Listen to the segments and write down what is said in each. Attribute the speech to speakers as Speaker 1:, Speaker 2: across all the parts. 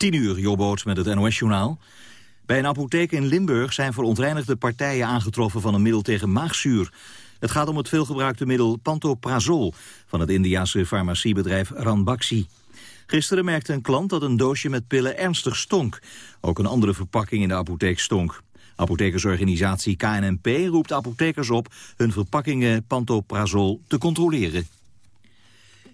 Speaker 1: 10 uur, Jobboot met het NOS-journaal. Bij een apotheek in Limburg zijn verontreinigde partijen aangetroffen van een middel tegen maagzuur. Het gaat om het veelgebruikte middel Pantoprazol van het Indiase farmaciebedrijf Ranbaxy. Gisteren merkte een klant dat een doosje met pillen ernstig stonk. Ook een andere verpakking in de apotheek stonk. Apothekersorganisatie KNNP roept apothekers op hun verpakkingen Pantoprazol te controleren.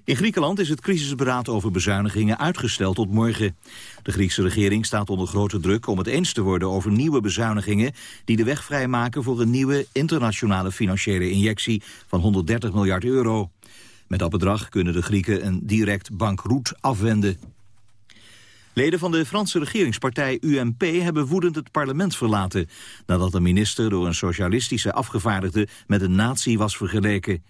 Speaker 1: In Griekenland is het crisisberaad over bezuinigingen uitgesteld tot morgen. De Griekse regering staat onder grote druk om het eens te worden over nieuwe bezuinigingen die de weg vrijmaken voor een nieuwe internationale financiële injectie van 130 miljard euro. Met dat bedrag kunnen de Grieken een direct bankroet afwenden. Leden van de Franse regeringspartij UMP hebben woedend het parlement verlaten... nadat een minister door een socialistische afgevaardigde met een nazi was vergeleken.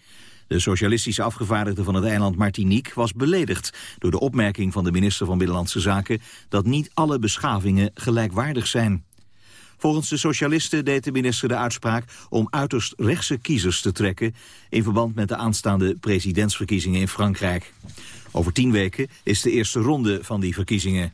Speaker 1: De socialistische afgevaardigde van het eiland Martinique was beledigd... door de opmerking van de minister van Binnenlandse Zaken... dat niet alle beschavingen gelijkwaardig zijn. Volgens de socialisten deed de minister de uitspraak om uiterst rechtse kiezers te trekken... in verband met de aanstaande presidentsverkiezingen in Frankrijk. Over tien weken is de eerste ronde van die verkiezingen.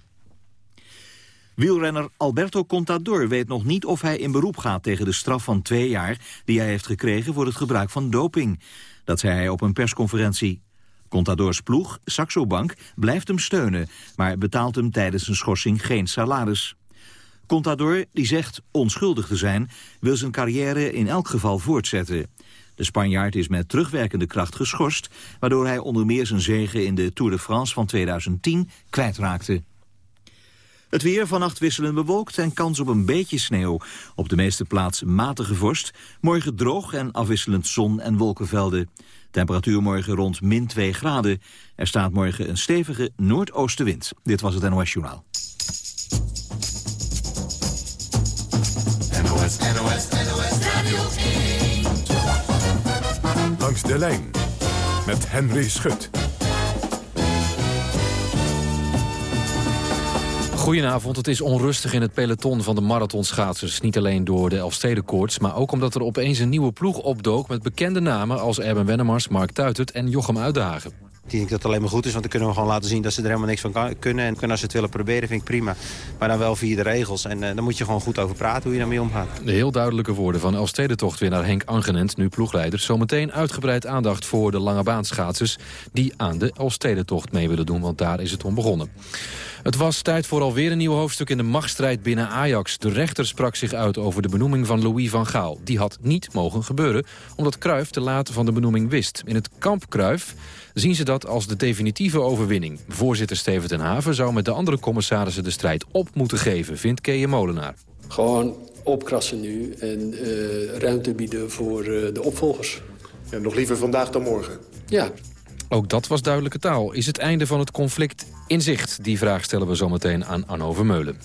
Speaker 1: Wielrenner Alberto Contador weet nog niet of hij in beroep gaat tegen de straf van twee jaar die hij heeft gekregen voor het gebruik van doping. Dat zei hij op een persconferentie. Contadors ploeg, Saxo Bank, blijft hem steunen, maar betaalt hem tijdens een schorsing geen salaris. Contador, die zegt onschuldig te zijn, wil zijn carrière in elk geval voortzetten. De Spanjaard is met terugwerkende kracht geschorst... waardoor hij onder meer zijn zegen in de Tour de France van 2010 kwijtraakte. Het weer vannacht wisselend bewolkt en kans op een beetje sneeuw. Op de meeste plaatsen matige vorst. Morgen droog en afwisselend zon en wolkenvelden. Temperatuur morgen rond min 2 graden. Er staat morgen een stevige noordoostenwind. Dit was het NOS Journaal.
Speaker 2: NOS, NOS, NOS Radio 1.
Speaker 3: Langs de lijn met Henry Schut.
Speaker 4: Goedenavond, het is onrustig in het peloton van de marathonschaatsers. Niet alleen door de Elfstedenkoorts, maar ook omdat er opeens een nieuwe ploeg opdook... met bekende namen als Erben Wennemars, Mark Tuitert en Jochem Uitdagen.
Speaker 5: Ik denk dat het alleen maar goed is, want dan kunnen we gewoon laten zien dat ze er helemaal niks van kunnen. En als ze het willen proberen, vind ik prima. Maar dan wel via de regels. En uh, dan moet je gewoon goed over praten hoe je daarmee omgaat.
Speaker 4: De heel duidelijke woorden van Elfstedentochtwinnaar Henk Angenent, nu ploegleider. Zometeen uitgebreid aandacht voor de lange baanschaatsers... die aan de Elfstedentocht mee willen doen, want daar is het om begonnen. Het was tijd voor alweer een nieuw hoofdstuk in de machtsstrijd binnen Ajax. De rechter sprak zich uit over de benoeming van Louis van Gaal. Die had niet mogen gebeuren, omdat Cruijff te laat van de benoeming wist. In het kamp Cruijff zien ze dat als de definitieve overwinning. Voorzitter Steven ten Haven zou met de andere commissarissen de strijd op moeten geven, vindt Keje Molenaar.
Speaker 6: Gewoon opkrassen nu en uh, ruimte bieden voor uh, de opvolgers.
Speaker 7: Ja, nog liever vandaag dan morgen.
Speaker 6: Ja,
Speaker 4: ook dat was duidelijke taal. Is het einde van het conflict in zicht? Die vraag stellen we zometeen aan Arno Vermeulen.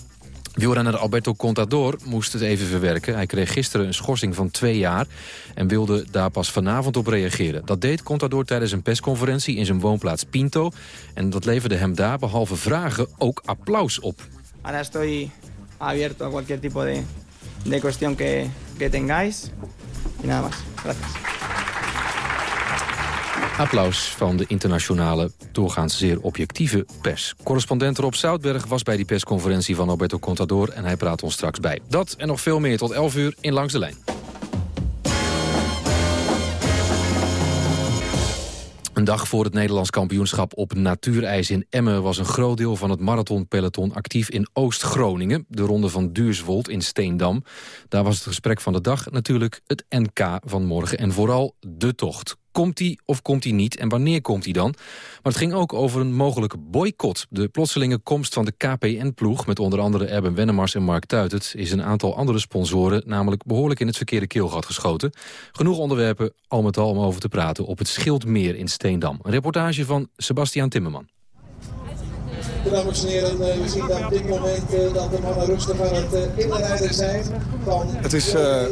Speaker 4: Wielrenner Alberto Contador moest het even verwerken. Hij kreeg gisteren een schorsing van twee jaar en wilde daar pas vanavond op reageren. Dat deed Contador tijdens een persconferentie in zijn woonplaats Pinto. En dat leverde hem daar, behalve vragen, ook applaus op.
Speaker 8: Ahora estoy abierto a cualquier tipo de, de cuestión que, que tengáis. Y nada más. Gracias.
Speaker 4: Applaus van de internationale, doorgaans zeer objectieve pers. Correspondent Rob Zoutberg was bij die persconferentie van Alberto Contador... en hij praat ons straks bij. Dat en nog veel meer tot 11 uur in Langs de Lijn. Een dag voor het Nederlands kampioenschap op natuurijs in Emmen... was een groot deel van het marathonpeloton actief in Oost-Groningen. De ronde van Duurswold in Steendam. Daar was het gesprek van de dag natuurlijk het NK van morgen... en vooral de tocht. Komt hij of komt hij niet en wanneer komt hij dan? Maar het ging ook over een mogelijke boycott. De plotselinge komst van de KPN-ploeg... met onder andere Erben Wennemars en Mark Tuitert... is een aantal andere sponsoren namelijk behoorlijk in het verkeerde keelgat geschoten. Genoeg onderwerpen al met al om over te praten op het Schildmeer in Steendam. Een reportage van Sebastiaan Timmerman.
Speaker 9: Dames en heren, eh, we zien op dit moment eh, dat de mannen rustig aan het eh, inrijden zijn.
Speaker 10: Het is uh,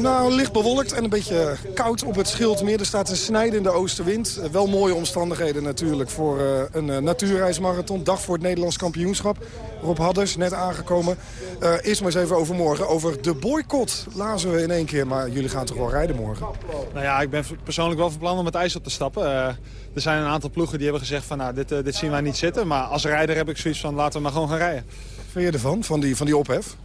Speaker 10: Nou, licht bewolkt en een beetje koud op het Schildmeer. Er staat een snijdende oostenwind. Eh, wel mooie omstandigheden natuurlijk voor uh, een uh, natuurreismarathon. Dag voor het Nederlands kampioenschap. Rob Hadders, net aangekomen. Uh, eerst maar eens even over morgen. Over de boycott lazen we in één keer. Maar jullie gaan toch wel rijden morgen?
Speaker 11: Nou ja, ik ben persoonlijk wel van plan om het ijs op te stappen. er zijn een aantal ploegen die hebben gezegd van nou, dit, dit zien wij niet zitten. Maar als rijder heb ik zoiets van laten we maar gewoon gaan rijden.
Speaker 10: Wat vind je ervan, van die, van die ophef?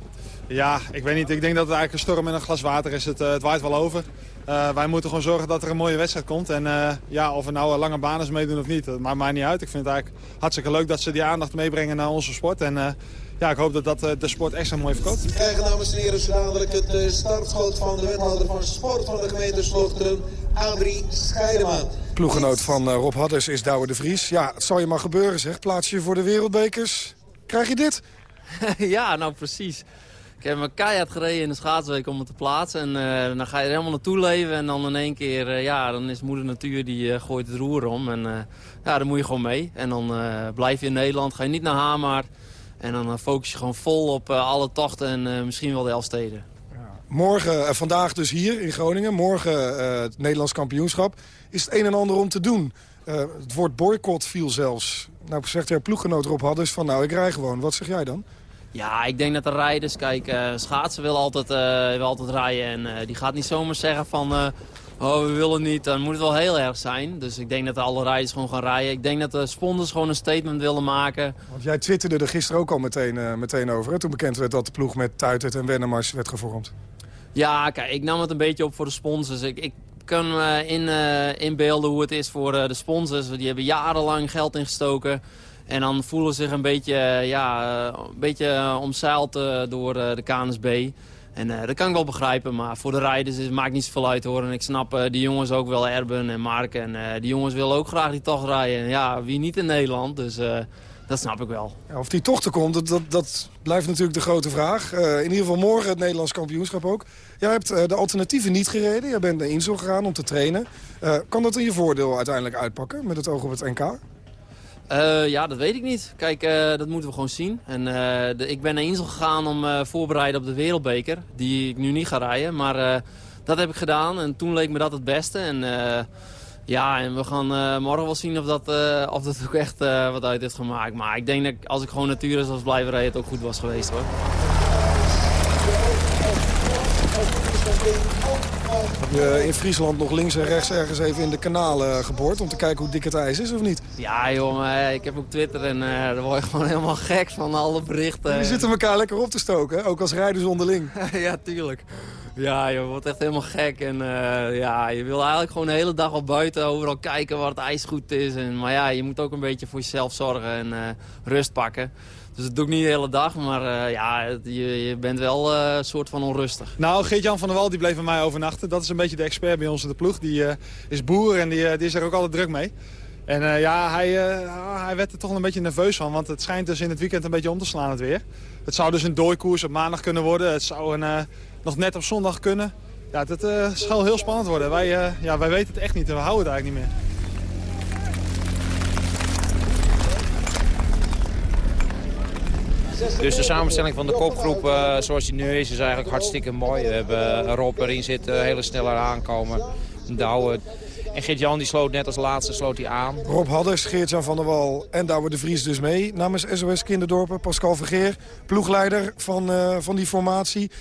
Speaker 11: Ja, ik weet niet. Ik denk dat het eigenlijk een storm in een glas water is. Het, uh, het waait wel over. Uh, wij moeten gewoon zorgen dat er een mooie wedstrijd komt. En uh, ja, of we nou lange banen meedoen of niet, dat maakt mij niet uit. Ik vind het eigenlijk hartstikke leuk dat ze die aandacht meebrengen naar onze sport. En ja, ik hoop dat dat de sport extra mooi verkoopt.
Speaker 9: We krijgen dames en heren zo dadelijk het startschot van de wethouder van sport van de gemeente Slochteren, Adrie Scheidemaan.
Speaker 10: Ploegenoot van Rob Hadders is Douwe de Vries. Ja, het zal je maar gebeuren zeg. Plaats je voor de wereldbekers. Krijg je dit?
Speaker 12: ja, nou precies. Ik heb me keihard gereden in de schaatsweek om het te plaatsen. En uh, dan ga je er helemaal naartoe leven. En dan in één keer, uh, ja, dan is moeder natuur die uh, gooit het roer om. En ja, dan moet je gewoon mee. En dan blijf je in Nederland, ga je niet naar Hamar. En dan focus je gewoon vol op alle tochten en misschien wel de Elfsteden.
Speaker 10: Morgen, vandaag dus hier in Groningen. Morgen het Nederlands kampioenschap. Is het een en ander om te doen. het woord boycott viel zelfs. Nou zegt jouw ploeggenoot Rob Hadders van nou ik rij gewoon. Wat zeg jij dan?
Speaker 12: Ja, ik denk dat de rijders, kijk, uh, schaatsen wil altijd, uh, wil altijd rijden. En uh, die gaat niet zomaar zeggen van, oh we willen niet, dan moet het wel heel erg zijn. Dus ik denk dat alle rijders gewoon gaan rijden. Ik denk dat de sponsors gewoon een statement willen maken.
Speaker 10: Want jij twitterde er gisteren ook al meteen, meteen over, hè? toen bekend werd dat de ploeg met Tuitert en Wennemars werd gevormd.
Speaker 12: Ja, kijk, ik nam het een beetje op voor de sponsors. Ik, ik kan in, inbeelden hoe het is voor de sponsors. Die hebben jarenlang geld ingestoken. En dan voelen ze zich een beetje, ja, een beetje omzeild door de KNSB. En dat kan ik wel begrijpen, maar voor de rijders is, maakt niet zoveel uit hoor. En ik snap die jongens ook wel, Erben en Mark. En die jongens willen ook graag die tocht rijden. En ja, wie niet in Nederland, dus dat snap ik wel.
Speaker 10: Of die tocht er komt, dat, dat, dat, blijft natuurlijk de grote vraag. in ieder geval morgen het Nederlands kampioenschap ook. Jij hebt de alternatieven niet gereden. Jij bent naar Insel gegaan om te trainen. kan dat in je voordeel uiteindelijk uitpakken met het oog op het NK?
Speaker 12: Uh, ja, dat weet ik niet. Kijk, uh, dat moeten we gewoon zien. En, uh, de, ik ben naar Insel gegaan om voorbereiden op de Wereldbeker. Die ik nu niet ga rijden. Maar dat heb ik gedaan. En toen leek me dat het beste. En ja, en we gaan morgen wel zien of dat, of dat ook echt wat uit heeft gemaakt. Maar ik denk dat als ik gewoon natuurlijk was blijven rijden, het ook goed was geweest hoor.
Speaker 10: Heb je in Friesland nog links en rechts ergens even in de kanalen geboord... om te kijken hoe dik het ijs is, of niet?
Speaker 12: Ja, joh, ik heb ook Twitter en uh, daar word je gewoon helemaal gek van alle berichten.
Speaker 10: Je zitten elkaar lekker op te stoken, ook als rijders onderling.
Speaker 12: ja, tuurlijk. Ja, je wordt echt helemaal gek. En uh, ja, je wil eigenlijk gewoon de hele dag al buiten overal kijken waar het ijs goed is. En, maar ja, je moet ook een beetje voor jezelf zorgen en uh, rust pakken. Dus dat doe ik niet de hele dag, maar uh, ja, je, je, bent wel een soort van onrustig.
Speaker 11: Nou, Geert-Jan van der Wal die bleef bij mij overnachten. Dat is een beetje de expert bij ons in de ploeg. Die is boer en die, die is er ook altijd druk mee. En ja, hij, hij werd er toch een beetje nerveus van. Want het schijnt dus in het weekend een beetje om te slaan het weer. Het zou dus een dooikoers op maandag kunnen worden. Het zou een, nog net op zondag kunnen. Ja, het zal heel spannend worden. Wij, ja, wij weten het echt niet en we houden het eigenlijk niet meer.
Speaker 13: Dus de samenstelling van de kopgroep uh, zoals die nu is, is eigenlijk hartstikke mooi. We hebben Rob erin zitten, hele sneller aankomen. Douwe. En Geert-Jan die sloot net als laatste sloot hij aan.
Speaker 10: Rob Hadders, Geert-Jan van der Wal en Douwe de Vries dus mee. Namens SOS Kinderdorpen, Pascal Vergeer, ploegleider van, uh, van die formatie.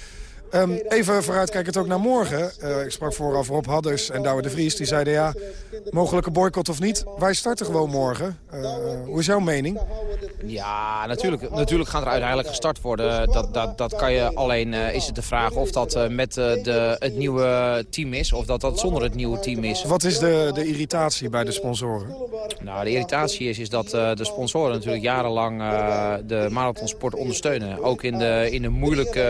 Speaker 10: Um, even vooruitkijkend ook naar morgen. Uh, ik sprak vooraf Rob Hadders en Douwe de Vries. Die zeiden ja, mogelijke boycott of niet. Wij starten gewoon morgen. Uh, hoe is jouw mening?
Speaker 13: Ja, natuurlijk, natuurlijk gaat er uiteindelijk gestart worden. Dat, dat, dat kan je alleen, uh, is het de vraag of dat met de, het nieuwe team is... of dat dat zonder het nieuwe team is.
Speaker 10: Wat is de, de irritatie bij de sponsoren?
Speaker 13: Nou, de irritatie is, is dat de sponsoren natuurlijk jarenlang de marathonsport ondersteunen. Ook in de, in de moeilijke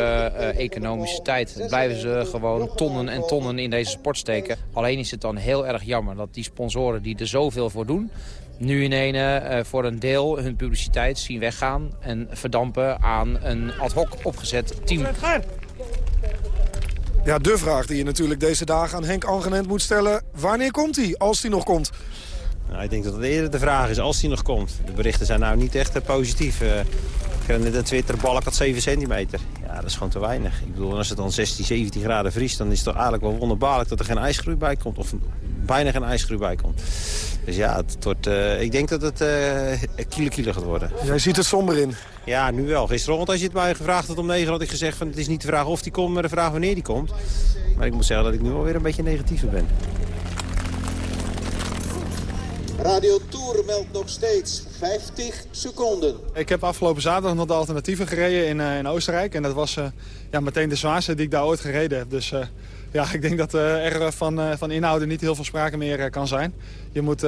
Speaker 13: economische tijd blijven ze gewoon tonnen en tonnen in deze sport steken. Alleen is het dan heel erg jammer dat die sponsoren die er zoveel voor doen... nu in ene uh, voor een deel hun publiciteit zien weggaan... en verdampen aan een ad hoc opgezet team.
Speaker 10: Ja, de vraag die je natuurlijk deze dagen aan Henk Angenent moet stellen... wanneer komt hij, als hij nog komt?
Speaker 5: Nou, ik denk dat het eerder de vraag is als hij nog komt. De berichten zijn nou niet echt positief. Uh, ik heb net een Twitter balk had 7 centimeter. Ja, dat is gewoon te weinig. Ik bedoel, als het dan 16, 17 graden vriest... dan is het toch eigenlijk wel wonderbaarlijk dat er geen ijsgroei bij komt. Of bijna geen ijsgroei bij komt. Dus ja, het wordt, uh, ik denk dat het uh, kilo kilo gaat worden.
Speaker 10: Jij ziet het somber in.
Speaker 5: Ja, nu wel. Gisterochtend als je het mij gevraagd had om 9 had ik gezegd... van het is niet de vraag of die komt, maar de vraag wanneer die komt. Maar ik moet zeggen dat ik nu alweer een beetje negatiever ben.
Speaker 9: Radio Tour meldt nog steeds 50 seconden.
Speaker 11: Ik heb afgelopen zaterdag nog de alternatieven gereden in, uh, in Oostenrijk. En dat was uh, ja, meteen de zwaarste die ik daar ooit gereden heb. Dus uh, ja, ik denk dat er van, van inhouden niet heel veel sprake meer kan zijn. Je moet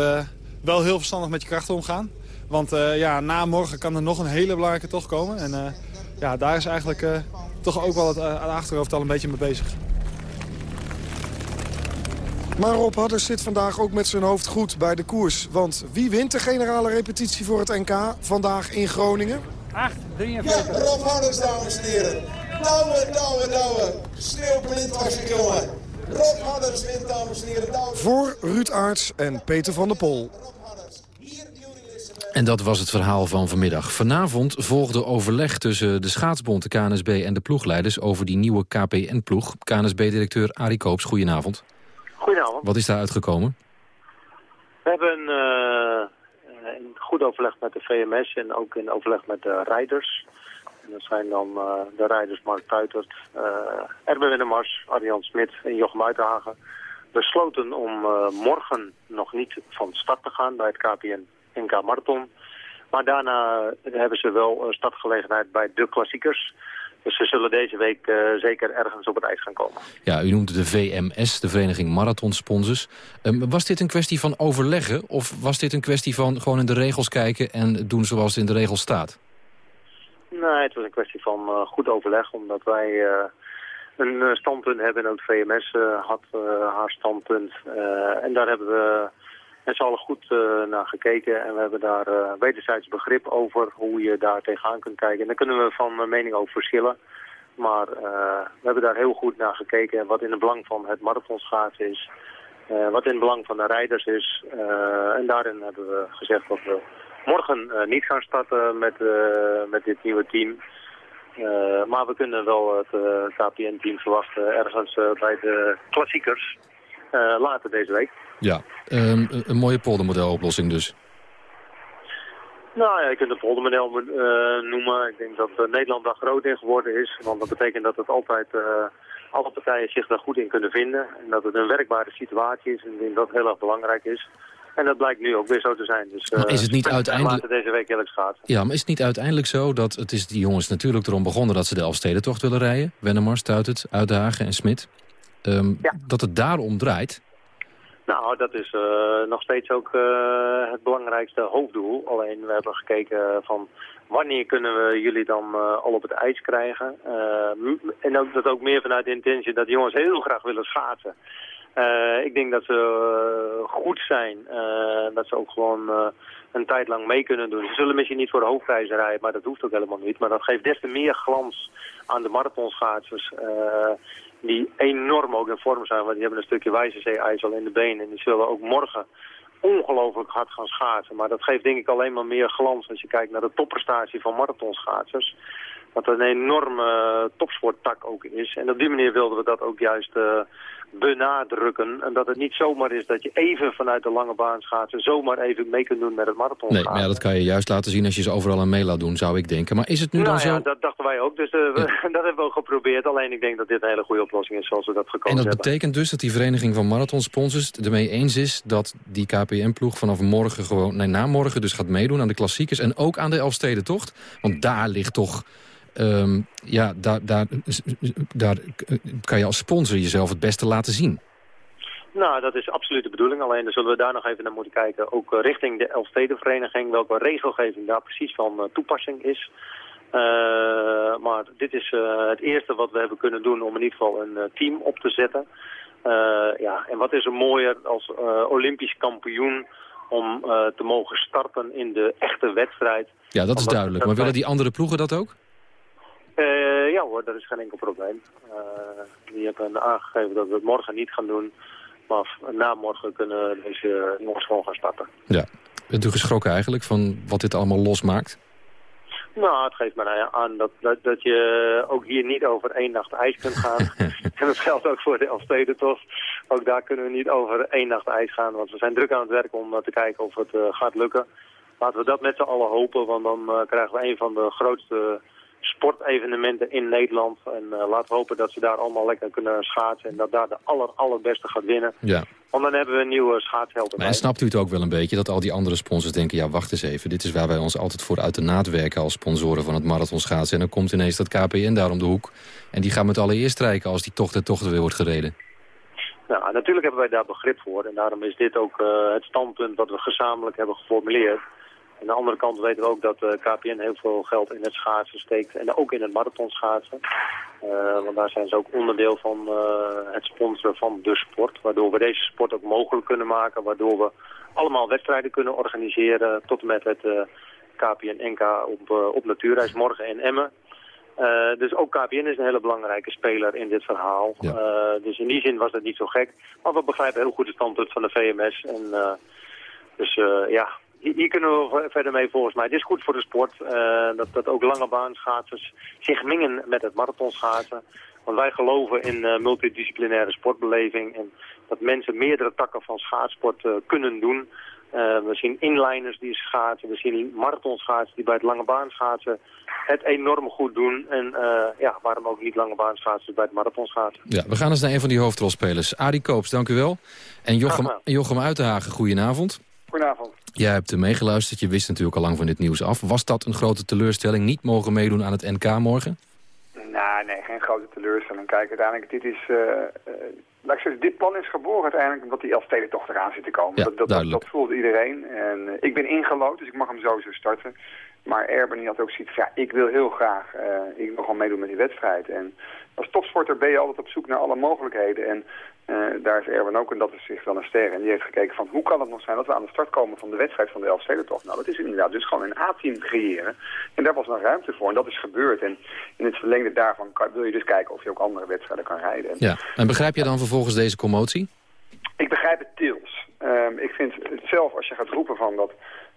Speaker 11: wel heel verstandig met je krachten omgaan. Want ja, na morgen kan er nog een hele belangrijke tocht komen. En ja, daar is eigenlijk toch ook wel het achterhoofd al een beetje mee bezig.
Speaker 10: Maar Rob Hadders zit vandaag ook met zijn hoofd goed bij de koers. Want wie wint de generale repetitie voor het NK vandaag in Groningen?
Speaker 14: 8, 43.
Speaker 9: Ja, Rob Hadders, dames en heren. Douwen, douwen, douwen. Sneeuwblind was ik, jongen. Rob Hadders wint, dames en heren. Douwen.
Speaker 10: Voor Ruud Aarts en Peter van der Pol.
Speaker 4: En dat was het verhaal van vanmiddag. Vanavond volgde overleg tussen de schaatsbond, de KNSB en de ploegleiders... over die nieuwe KPN-ploeg. KNSB-directeur Arie Koops, goedenavond.
Speaker 15: Goedenavond.
Speaker 4: Wat is daar uitgekomen?
Speaker 15: We hebben uh, in goed overleg met de VMS en ook in overleg met de rijders. En dat zijn dan uh, de rijders Mark Tuitert, uh, Erben Wennemars, Arjan Smit en Jochem Uithagen. Besloten om morgen nog niet van start te gaan bij het KPN NK Marathon. Maar daarna hebben ze wel startgelegenheid bij de klassiekers. Dus ze zullen deze week uh, zeker ergens op het ijs gaan komen.
Speaker 4: Ja, u noemde de VMS, de Vereniging Marathonsponsors. Um, was dit een kwestie van overleggen of was dit een kwestie van gewoon in de regels kijken en doen zoals het in de regels staat?
Speaker 15: Nee, het was een kwestie van uh, goed overleg, omdat wij uh, een standpunt hebben en ook VMS had haar standpunt. en daar hebben we en ze allen goed uh, naar gekeken en we hebben daar uh, wederzijds begrip over hoe je daar tegenaan kunt kijken. En daar kunnen we van mening over verschillen. Maar uh, we hebben daar heel goed naar gekeken wat in het belang van het marathonschaatsen is. wat in het belang van de rijders is. en daarin hebben we gezegd dat we morgen niet gaan starten met, met dit nieuwe team. maar we kunnen wel het KPN-team verwachten ergens bij de klassiekers later deze week.
Speaker 4: Ja, um, een mooie poldermodeloplossing dus.
Speaker 15: Nou ja, je kunt het poldermodel uh, noemen. Ik denk dat uh, Nederland daar groot in geworden is. Want dat betekent dat het altijd uh, alle partijen zich daar goed in kunnen vinden. En dat het een werkbare situatie is. En ik denk dat heel erg belangrijk is. En dat blijkt nu ook weer zo te zijn. Dus,
Speaker 4: maar is het niet uiteindelijk...
Speaker 15: deze week eerlijk gaat.
Speaker 4: Ja, maar is het niet uiteindelijk zo dat het is die jongens natuurlijk erom begonnen dat ze de Elfstedentocht willen rijden? Wennemars, Tuitert, Uitdagen en Smit. Um, ja. Dat het daarom draait?
Speaker 15: Nou, dat is uh, nog steeds ook uh, het belangrijkste hoofddoel. Alleen we hebben gekeken van wanneer kunnen we jullie dan uh, al op het ijs krijgen. en ook, dat ook meer vanuit de intentie dat jongens heel graag willen schaatsen. ik denk dat ze goed zijn. dat ze ook gewoon een tijd lang mee kunnen doen. Ze zullen misschien niet voor de hoofdprijzen rijden, maar dat hoeft ook helemaal niet. Maar dat geeft des te meer glans aan de marathonschaatsers die enorm ook in vorm zijn. Want die hebben een stukje wijzezee-ijs al in de benen. En die zullen ook morgen ongelooflijk hard gaan schaatsen. Maar dat geeft denk ik alleen maar meer glans als je kijkt naar de topprestatie van marathonschaatsers. Wat een enorme topsporttak ook is. En op die manier wilden we dat ook juist uh, benadrukken. En dat het niet zomaar is dat je even vanuit de lange baan schaatsen... zomaar even mee kunt doen met het marathon.
Speaker 4: Nee, maar ja, dat kan je juist laten zien als je ze overal aan mee laat doen, zou ik denken. Maar is het nu
Speaker 15: nou
Speaker 4: dan zo...
Speaker 15: ja, dat dachten wij ook. Dus uh, ja. dat hebben we ook geprobeerd. Alleen ik denk dat dit een hele goede oplossing is zoals we dat gekozen
Speaker 4: hebben. En
Speaker 15: dat
Speaker 4: betekent dus dat die vereniging van marathonsponsors ermee eens is... dat die KPM-ploeg vanaf morgen gewoon... nee, na morgen dus gaat meedoen aan de klassiekers... en ook aan de Elfstedentocht? Want daar ligt toch... Um, ja, daar, daar, daar kan je als sponsor jezelf het beste laten zien.
Speaker 15: Nou, dat is absoluut de bedoeling. Alleen dan zullen we daar nog even naar moeten kijken. Ook uh, richting de Elfstedenvereniging, welke regelgeving daar precies van uh, toepassing is. Uh, maar dit is het eerste wat we hebben kunnen doen om in ieder geval een team op te zetten. ja, en wat is er mooier als olympisch kampioen om te mogen starten in de echte wedstrijd.
Speaker 4: Ja, dat is duidelijk. Maar willen die andere ploegen dat ook?
Speaker 15: Uh, ja hoor, dat is geen enkel probleem. Uh, die hebben aangegeven dat we het morgen niet gaan doen. Maar na morgen kunnen deze jongens gewoon gaan starten.
Speaker 4: Ja. Bent u geschrokken eigenlijk van wat dit allemaal losmaakt?
Speaker 15: Nou, het geeft mij aan dat, dat, dat je ook hier niet over één nacht ijs kunt gaan. en dat geldt ook voor de Elfstedentocht. Ook daar kunnen we niet over één nacht ijs gaan, want we zijn druk aan het werk om eh, te kijken of het uh, gaat lukken. Laten we dat met z'n allen hopen, want dan uh, krijgen we een van de grootste sportevenementen in Nederland. En uh, laten we hopen dat ze daar allemaal lekker kunnen schaatsen en dat daar de aller, allerbeste gaat winnen.
Speaker 4: Ja.
Speaker 15: Want dan hebben we een nieuwe schaatsheld
Speaker 4: Maar en snapt u het ook wel een beetje dat al die andere sponsors denken... ja, wacht eens even, dit is waar wij ons altijd voor uit de naad werken... als sponsoren van het marathonschaatsen. En dan komt ineens dat KPN daar om de hoek. En die gaan met alle eer strijken als die tocht de tocht weer wordt gereden.
Speaker 15: Nou, natuurlijk hebben wij daar begrip voor. En daarom is dit ook uh, het standpunt wat we gezamenlijk hebben geformuleerd. Aan de andere kant weten we ook dat uh, KPN heel veel geld in het schaatsen steekt. En ook in het marathonschaatsen. Uh, want daar zijn ze ook onderdeel van uh, het sponsoren van de sport. Waardoor we deze sport ook mogelijk kunnen maken. Waardoor we allemaal wedstrijden kunnen organiseren. Tot en met het KPN NK op, op natuurreis morgen in Emmen. Uh, dus ook KPN is een hele belangrijke speler in dit verhaal. Ja. Uh, dus in die zin was dat niet zo gek. Maar we begrijpen heel goed de standpunt van de VMS. En, uh, dus ja, hier kunnen we verder mee volgens mij. Dit is goed voor de sport. dat, dat ook lange baanschaatsers zich mengen met het marathonschaatsen. Want wij geloven in multidisciplinaire sportbeleving. En dat mensen meerdere takken van schaatsport kunnen doen. Uh, we zien inliners die schaatsen, we zien marathonschaatsen die bij het lange baan schaatsen het enorm goed doen. En ja, waarom ook niet lange baan schaatsen bij het marathonschaatsen.
Speaker 4: Ja, we gaan eens naar een van die hoofdrolspelers. Adi Koops, dank u wel. En Jochem, Jochem Uitenhagen, goedenavond.
Speaker 14: Goedenavond.
Speaker 4: Jij hebt meegeluisterd, je wist natuurlijk al lang van dit nieuws af. Was dat een grote teleurstelling, niet mogen meedoen aan het NK morgen?
Speaker 14: Nou, nee, geen grote teleurstelling. Kijk, uiteindelijk, dit is... Uh, laat ik zeggen, dit plan is geboren uiteindelijk omdat die Elfstedentocht eraan zit te komen.
Speaker 4: Ja,
Speaker 14: dat, dat, dat, dat voelde iedereen. En uh, ik ben ingelood, dus ik mag hem sowieso starten. Maar Erben had ook zoiets van, ja, ik wil heel graag, uh, ik wil gewoon meedoen met die wedstrijd. En als topsporter ben je altijd op zoek naar alle mogelijkheden. En uh, daar is Erben ook, en dat is zich wel een ster. En die heeft gekeken van, hoe kan het nog zijn dat we aan de start komen van de wedstrijd van de Elfstedentocht? Nou, dat is inderdaad dus gewoon een A-team creëren. En daar was nog ruimte voor en dat is gebeurd. En in het verlengde daarvan kan, wil je dus kijken of je ook andere wedstrijden kan rijden. En,
Speaker 4: ja, en begrijp je dan vervolgens deze commotie?
Speaker 14: Ik begrijp het deels. Um, ik vind het zelf, als je gaat roepen van dat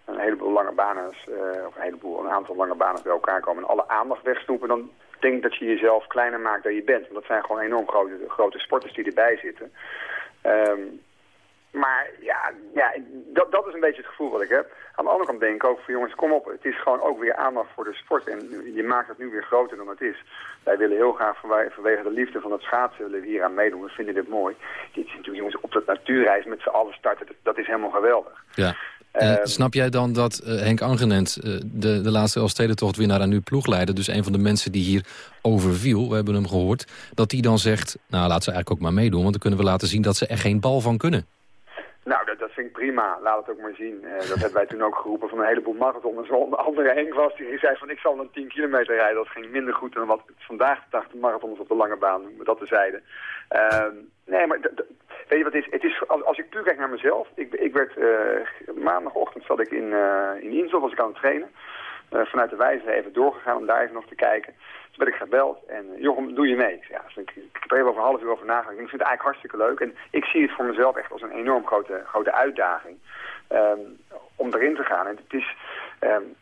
Speaker 14: een heleboel lange banen, uh, of een heleboel, een aantal lange banen bij elkaar komen en alle aandacht wegsnoepen, dan denk dat je jezelf kleiner maakt dan je bent. Want dat zijn gewoon enorm grote, grote sporters die erbij zitten. Um, maar ja, ja dat, dat is een beetje het gevoel wat ik heb. Aan de andere kant denk ik ook van jongens, kom op. Het is gewoon ook weer aandacht voor de sport. En je maakt het nu weer groter dan het is. Wij willen heel graag vanwege de liefde van het schaatsen willen hier aan meedoen. We vinden dit mooi. Dit is natuurlijk jongens op dat natuurreis met z'n allen starten. Dat is helemaal geweldig.
Speaker 4: Ja. En uh, snap jij dan dat uh, Henk Angenent, uh, de, de laatste Elfstedentocht winnaar en nu ploegleider... dus een van de mensen die hier overviel, we hebben hem gehoord... dat die dan zegt, nou laat ze eigenlijk ook maar meedoen... want dan kunnen we laten zien dat ze er geen bal van kunnen.
Speaker 14: Vind ik prima. Laat het ook maar zien. Uh, dat hebben wij toen ook geroepen van een heleboel marathons. Een andere Henk was die zei van ik zal een 10 kilometer rijden. Dat ging minder goed dan wat vandaag de dag de marathons op de lange baan doen. Dat tezijde. Uh, nee, maar weet je wat is? Het is als, ik puur kijk naar mezelf. Ik, ik werd uh, maandagochtend zat ik in, uh, in Insel, was ik aan het trainen. Uh, vanuit de wijze even doorgegaan om daar even nog te kijken. Toen werd ik gebeld en Jochem, doe je mee? Ja, dus ik, ik heb er even over een half uur over nagedacht. Ik vind het eigenlijk hartstikke leuk. En ik zie het voor mezelf echt als een enorm grote, grote uitdaging um, om erin te gaan. En het is... Um,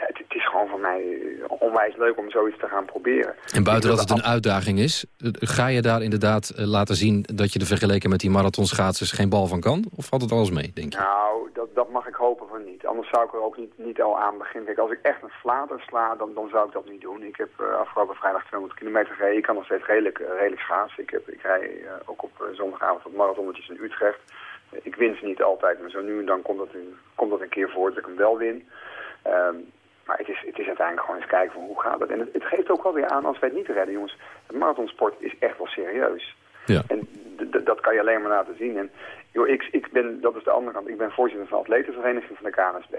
Speaker 14: ja, het, het, is gewoon voor mij onwijs leuk om zoiets te gaan proberen.
Speaker 4: En buiten dat het een uitdaging is, ga je daar inderdaad laten zien dat je er vergeleken met die marathonschaatsers geen bal van kan? Of valt het alles mee, denk je?
Speaker 14: Nou, dat, dat mag ik hopen van niet. Anders zou ik er ook niet, niet al aan beginnen. Kijk, als ik echt een flater sla, dan, dan zou ik dat niet doen. Ik heb uh, afgelopen vrijdag 200 kilometer gereden. Ik kan nog steeds redelijk, uh, redelijk schaatsen. Ik, heb, ik rij uh, ook op zondagavond wat marathonnetjes in Utrecht. ik win ze niet altijd, maar zo nu en dan komt dat een, komt dat een keer voor dat ik hem wel win. Um, maar het is, het is uiteindelijk gewoon eens kijken van hoe gaat het. En het, het geeft ook wel weer aan als wij het niet redden, jongens. Het marathonsport is echt wel serieus.
Speaker 4: Ja.
Speaker 14: En dat kan je alleen maar laten zien. En joh, ik, ik ben, dat is de andere kant, ik ben voorzitter van de atletenvereniging van de KNSB.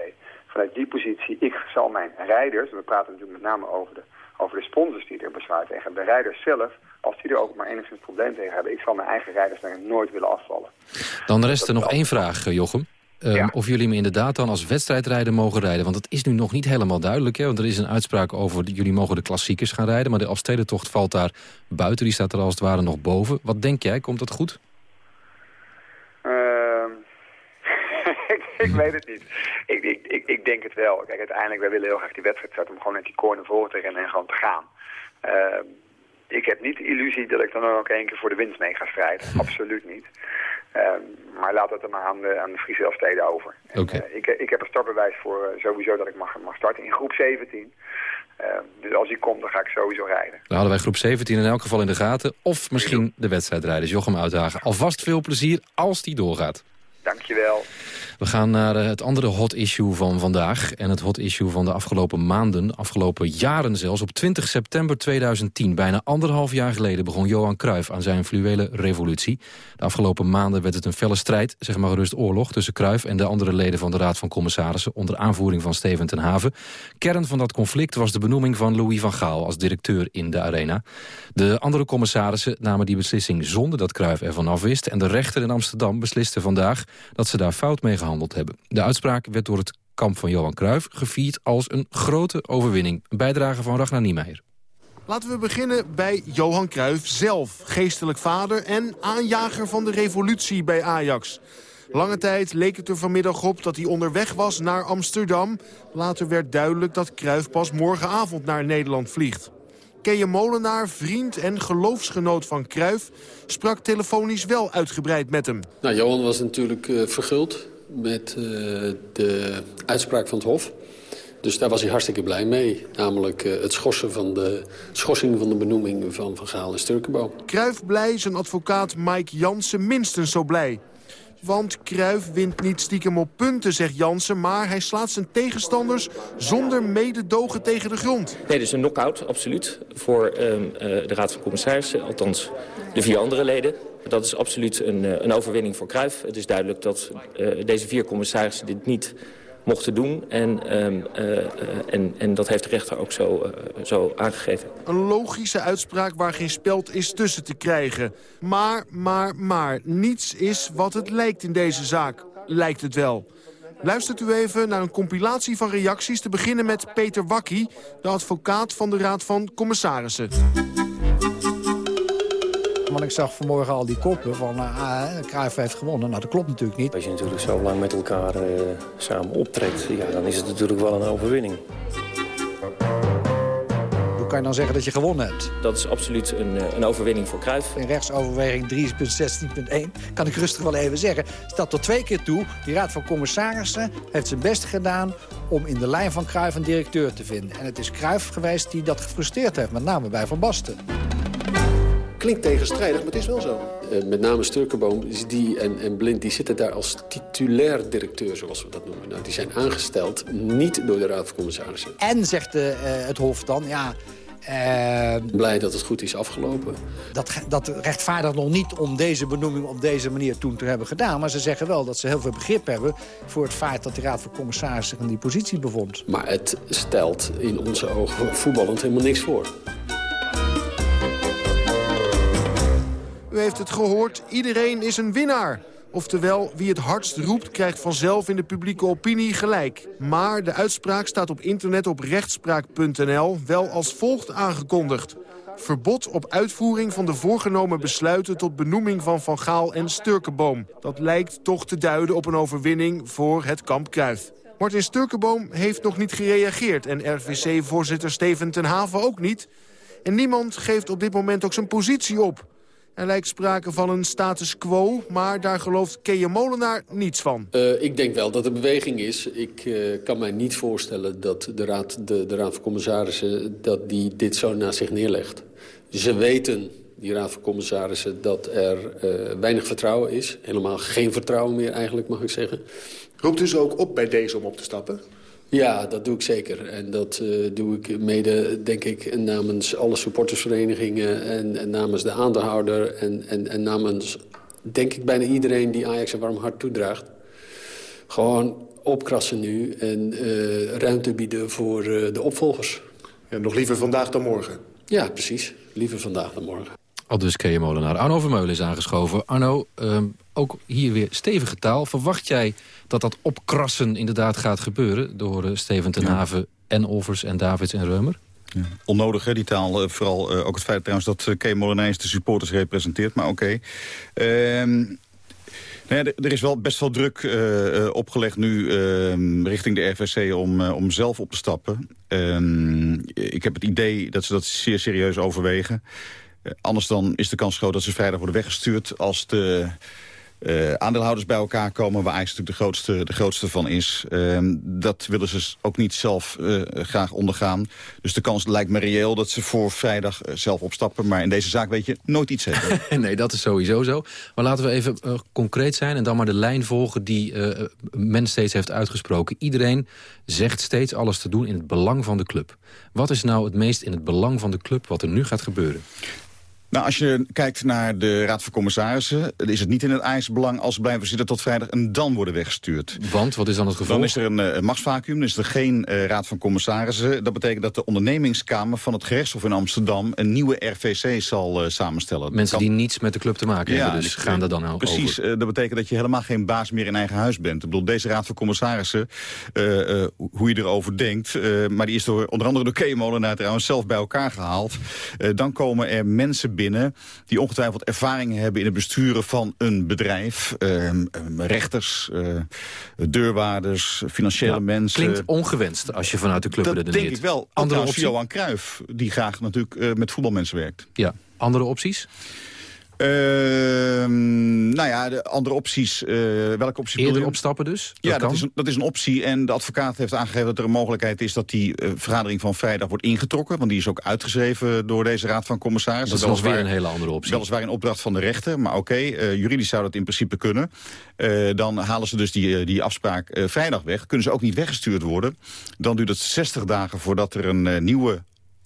Speaker 14: Vanuit die positie, ik zal mijn rijders, en we praten natuurlijk met name over de, over de sponsors die er bezwaar tegen hebben. De rijders zelf, als die er ook maar enigszins probleem tegen hebben, ik zal mijn eigen rijders daar nooit willen afvallen.
Speaker 4: Dan rest er nog één vraag, Jochem. Um, ja. Of jullie me inderdaad dan als wedstrijdrijder mogen rijden. Want dat is nu nog niet helemaal duidelijk. Hè? Want er is een uitspraak over, jullie mogen de klassiekers gaan rijden. Maar de Elfstedentocht valt daar buiten. Die staat er als het ware nog boven. Wat denk jij, komt dat goed?
Speaker 14: Uh, ik, weet het niet. Ik, ik, ik, ik, denk het wel. Kijk, uiteindelijk, wij willen heel graag die wedstrijd zetten om gewoon met die corner voor te rennen en gewoon te gaan. Uh, ik heb niet de illusie dat ik dan ook één keer voor de winst mee ga strijden. Absoluut niet. Uh, maar laat het er maar aan de, aan de Friese Elfsteden over.
Speaker 4: Okay.
Speaker 14: En, uh, ik, ik heb een startbewijs voor uh, sowieso dat ik mag, mag starten in groep 17. dus als hij komt, dan ga ik sowieso rijden.
Speaker 4: Dan hadden wij groep 17 in elk geval in de gaten. Of misschien de wedstrijdrijders Jochem Uitdagen. Alvast veel plezier als die doorgaat.
Speaker 14: Dankjewel.
Speaker 4: We gaan naar het andere hot issue van vandaag. En het hot issue van de afgelopen maanden, afgelopen jaren zelfs. Op 20 september 2010, bijna anderhalf jaar geleden... begon Johan Cruijff aan zijn fluwele revolutie. De afgelopen maanden werd het een felle strijd, zeg maar gerust oorlog... tussen Cruijff en de andere leden van de Raad van Commissarissen... onder aanvoering van Steven ten Haven. Kern van dat conflict was de benoeming van Louis van Gaal... als directeur in de arena. De andere commissarissen namen die beslissing zonder dat Cruijff ervan afwist... en de rechter in Amsterdam besliste vandaag dat ze daar fout mee gehandeld hebben. De uitspraak werd door het kamp van Johan Cruijff gevierd als een grote overwinning. Bijdrage van Ragnar Niemeyer.
Speaker 16: Laten we beginnen bij Johan Cruijff zelf. Geestelijk vader en aanjager van de revolutie bij Ajax. Lange tijd leek het er vanmiddag op dat hij onderweg was naar Amsterdam. Later werd duidelijk dat Cruijff pas morgenavond naar Nederland vliegt. Keje Molenaar, vriend en geloofsgenoot van Cruijff... sprak telefonisch wel uitgebreid met hem.
Speaker 6: Nou, Johan was natuurlijk uh, verguld met uh, de uitspraak van het Hof. Dus daar was hij hartstikke blij mee. Namelijk uh, het schorsen van de, schorsing van de benoeming van Van Gaal en Sturkenboom.
Speaker 16: Cruijff blij, zijn advocaat Mike Jansen minstens zo blij. Want Cruijff wint niet stiekem op punten, zegt Jansen... maar hij slaat zijn tegenstanders zonder mededogen tegen de grond.
Speaker 17: Nee, dus een knock-out, absoluut, voor uh, uh, de Raad van Commissarissen. Althans, de vier andere leden. Dat is absoluut een, uh, een overwinning voor Cruijff. Het is duidelijk dat uh, deze vier commissarissen dit niet mochten doen. En, uh, uh, en, en dat heeft de rechter ook zo, uh, zo aangegeven.
Speaker 16: Een logische uitspraak waar geen speld is tussen te krijgen. Maar, maar, maar, niets is wat het lijkt in deze zaak. Lijkt het wel. Luistert u even naar een compilatie van reacties... te beginnen met Peter Wakkie, de advocaat van de Raad van Commissarissen.
Speaker 18: Want ik zag vanmorgen al die koppen van uh, Cruijff heeft gewonnen. Nou, dat klopt natuurlijk niet.
Speaker 19: Als je natuurlijk zo lang met elkaar uh, samen optrekt, ja, dan is het natuurlijk wel een overwinning.
Speaker 18: Hoe kan je dan zeggen dat je gewonnen hebt?
Speaker 17: Dat is absoluut een, een overwinning voor Cruijff.
Speaker 18: In rechtsoverweging 3.16.1 kan ik rustig wel even zeggen... staat tot twee keer toe, die Raad van Commissarissen heeft zijn best gedaan... om in de lijn van Cruijff een directeur te vinden. En het is Cruijff geweest die dat gefrustreerd heeft, met name bij Van Basten.
Speaker 6: Klinkt tegenstrijdig, maar het is wel zo. Uh, met name Sturkenboom die en, en Blind die zitten daar als titulair directeur, zoals we dat noemen. Nou, die zijn aangesteld niet door de Raad van Commissarissen.
Speaker 18: En, zegt uh, het Hof dan, ja... Uh,
Speaker 6: Blij dat het goed is afgelopen.
Speaker 18: Dat, dat rechtvaardigt nog niet om deze benoeming op deze manier toen te hebben gedaan. Maar ze zeggen wel dat ze heel veel begrip hebben... voor het feit dat de Raad van Commissarissen zich in die positie bevond.
Speaker 6: Maar het stelt in onze ogen voetballend helemaal niks voor.
Speaker 16: U heeft het gehoord, iedereen is een winnaar. Oftewel, wie het hardst roept, krijgt vanzelf in de publieke opinie gelijk. Maar de uitspraak staat op internet op rechtspraak.nl wel als volgt aangekondigd. Verbod op uitvoering van de voorgenomen besluiten tot benoeming van Van Gaal en Sturkenboom. Dat lijkt toch te duiden op een overwinning voor het kamp Kruif. Martin Sturkenboom heeft nog niet gereageerd en RVC-voorzitter Steven ten Haven ook niet. En niemand geeft op dit moment ook zijn positie op. Er lijkt sprake van een status quo, maar daar gelooft Keje Molenaar niets van.
Speaker 6: Uh, ik denk wel dat er beweging is. Ik uh, kan mij niet voorstellen dat de Raad, de, de raad van Commissarissen dat die dit zo naast zich neerlegt. Ze weten, die Raad van Commissarissen, dat er uh, weinig vertrouwen is. Helemaal geen vertrouwen meer eigenlijk, mag ik zeggen.
Speaker 7: Roept u ze ook op bij deze om op te stappen?
Speaker 6: Ja, dat doe ik zeker. En dat uh, doe ik mede, denk ik, namens alle supportersverenigingen... en, en namens de aandeelhouder en, en, en, namens, denk ik, bijna iedereen die Ajax een warm hart toedraagt. Gewoon opkrassen nu en uh, ruimte bieden voor uh, de opvolgers.
Speaker 7: Ja, nog liever vandaag dan morgen?
Speaker 6: Ja, precies. Liever vandaag dan morgen.
Speaker 4: Al dus Kees Molenaar. Arno Vermeulen is aangeschoven. Arno, um, ook hier weer stevige taal. Verwacht jij dat dat opkrassen inderdaad gaat gebeuren... door uh, Steven ten Haven ja. en Olvers en Davids en Reumer?
Speaker 20: Ja. Onnodig, hè, die taal. Uh, vooral uh, ook het feit trouwens dat Kees Molenaar de supporters representeert. Maar oké. Okay. Uh, Nou ja, er- is wel best wel druk eh, eh, opgelegd nu eh, richting de RVC om, eh, om zelf op te stappen. Ehm, ik heb het idee dat ze dat zeer serieus overwegen. Eh, anders dan is de kans groot dat ze vrijdag worden weggestuurd... als de eh, aandeelhouders bij elkaar komen... waar Ajax natuurlijk de grootste, de grootste van is. Ehm, dat willen ze ook niet zelf eh, graag ondergaan. Dus de kans lijkt me reëel dat ze voor vrijdag eh, zelf opstappen. Maar in deze zaak weet je nooit iets zeker.
Speaker 4: nee, dat is sowieso zo. Maar laten we even concreet zijn en dan maar de lijn volgen die men steeds heeft uitgesproken. Iedereen zegt steeds alles te doen in het belang van de club. Wat is nou het meest in het belang van de club wat er nu gaat gebeuren?
Speaker 20: Nou, als je kijkt naar de Raad van Commissarissen... is het niet in het IJsbelang als ze blijven zitten tot vrijdag... en dan worden weggestuurd.
Speaker 4: Want, wat is dan het gevolg?
Speaker 20: Dan is er een uh, machtsvacuum, dan is er geen uh, Raad van Commissarissen. Dat betekent dat de ondernemingskamer van het gerechtshof in Amsterdam... een nieuwe RVC zal uh, samenstellen.
Speaker 4: Mensen kan... die niets met de club te maken ja, hebben, dus gaan daar dan
Speaker 20: over. Precies, dat betekent dat je helemaal geen baas meer in eigen huis bent. Ik bedoel, deze Raad van Commissarissen, hoe je erover denkt... maar die is door, onder andere door Keemolenaar trouwens zelf bij elkaar gehaald. dan komen er mensen binnen binnen... die ongetwijfeld ervaring hebben in het besturen van een bedrijf. Uh, rechters, uh, deurwaarders, financiële ja, mensen.
Speaker 4: Klinkt ongewenst als je vanuit de club
Speaker 20: dat
Speaker 4: redeneert.
Speaker 20: denk ik wel. Andere optie? Johan Cruijff, die graag natuurlijk uh, met voetbalmensen werkt.
Speaker 4: Ja, andere opties?
Speaker 20: Uh, nou ja, de andere opties. Uh, welke opties
Speaker 4: Eerder opstappen dus?
Speaker 20: Dat ja, dat is, een, dat is, een, optie. En de advocaat heeft aangegeven dat er een mogelijkheid is... dat die uh, vergadering van vrijdag wordt ingetrokken. Want die is ook uitgeschreven door deze raad van commissarissen.
Speaker 4: Dat is nog weer een hele andere optie.
Speaker 20: Weliswaar in opdracht van de rechter. Maar oké, okay, juridisch zou dat in principe kunnen. dan halen ze dus die, die afspraak vrijdag weg. Kunnen ze ook niet weggestuurd worden. Dan duurt het 60 dagen voordat er een nieuwe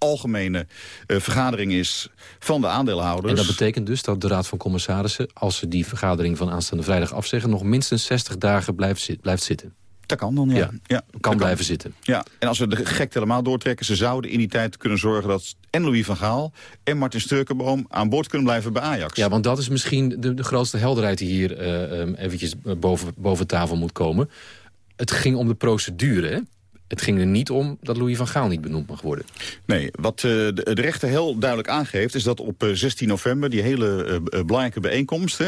Speaker 20: algemene uh, vergadering is van de aandeelhouders.
Speaker 4: En dat betekent dus dat de Raad van Commissarissen... als ze die vergadering van aanstaande vrijdag afzeggen... nog minstens 60 dagen blijft, zit, blijft zitten.
Speaker 20: Dat kan dan, ja. ja,
Speaker 4: ja kan blijven kan. zitten.
Speaker 20: Ja, en als we de gek helemaal doortrekken... ze zouden in die tijd kunnen zorgen dat en Louis van Gaal... en Martin Sturkenboom aan boord kunnen blijven bij Ajax.
Speaker 4: Ja, want dat is misschien de, de grootste helderheid... die hier uh, eventjes boven, boven tafel moet komen. Het ging om de procedure, hè? Het ging er niet om dat Louis van Gaal niet benoemd mag worden.
Speaker 20: Nee, wat uh, de, rechter heel duidelijk aangeeft... is dat op uh, 16 november die hele uh, belangrijke bijeenkomst...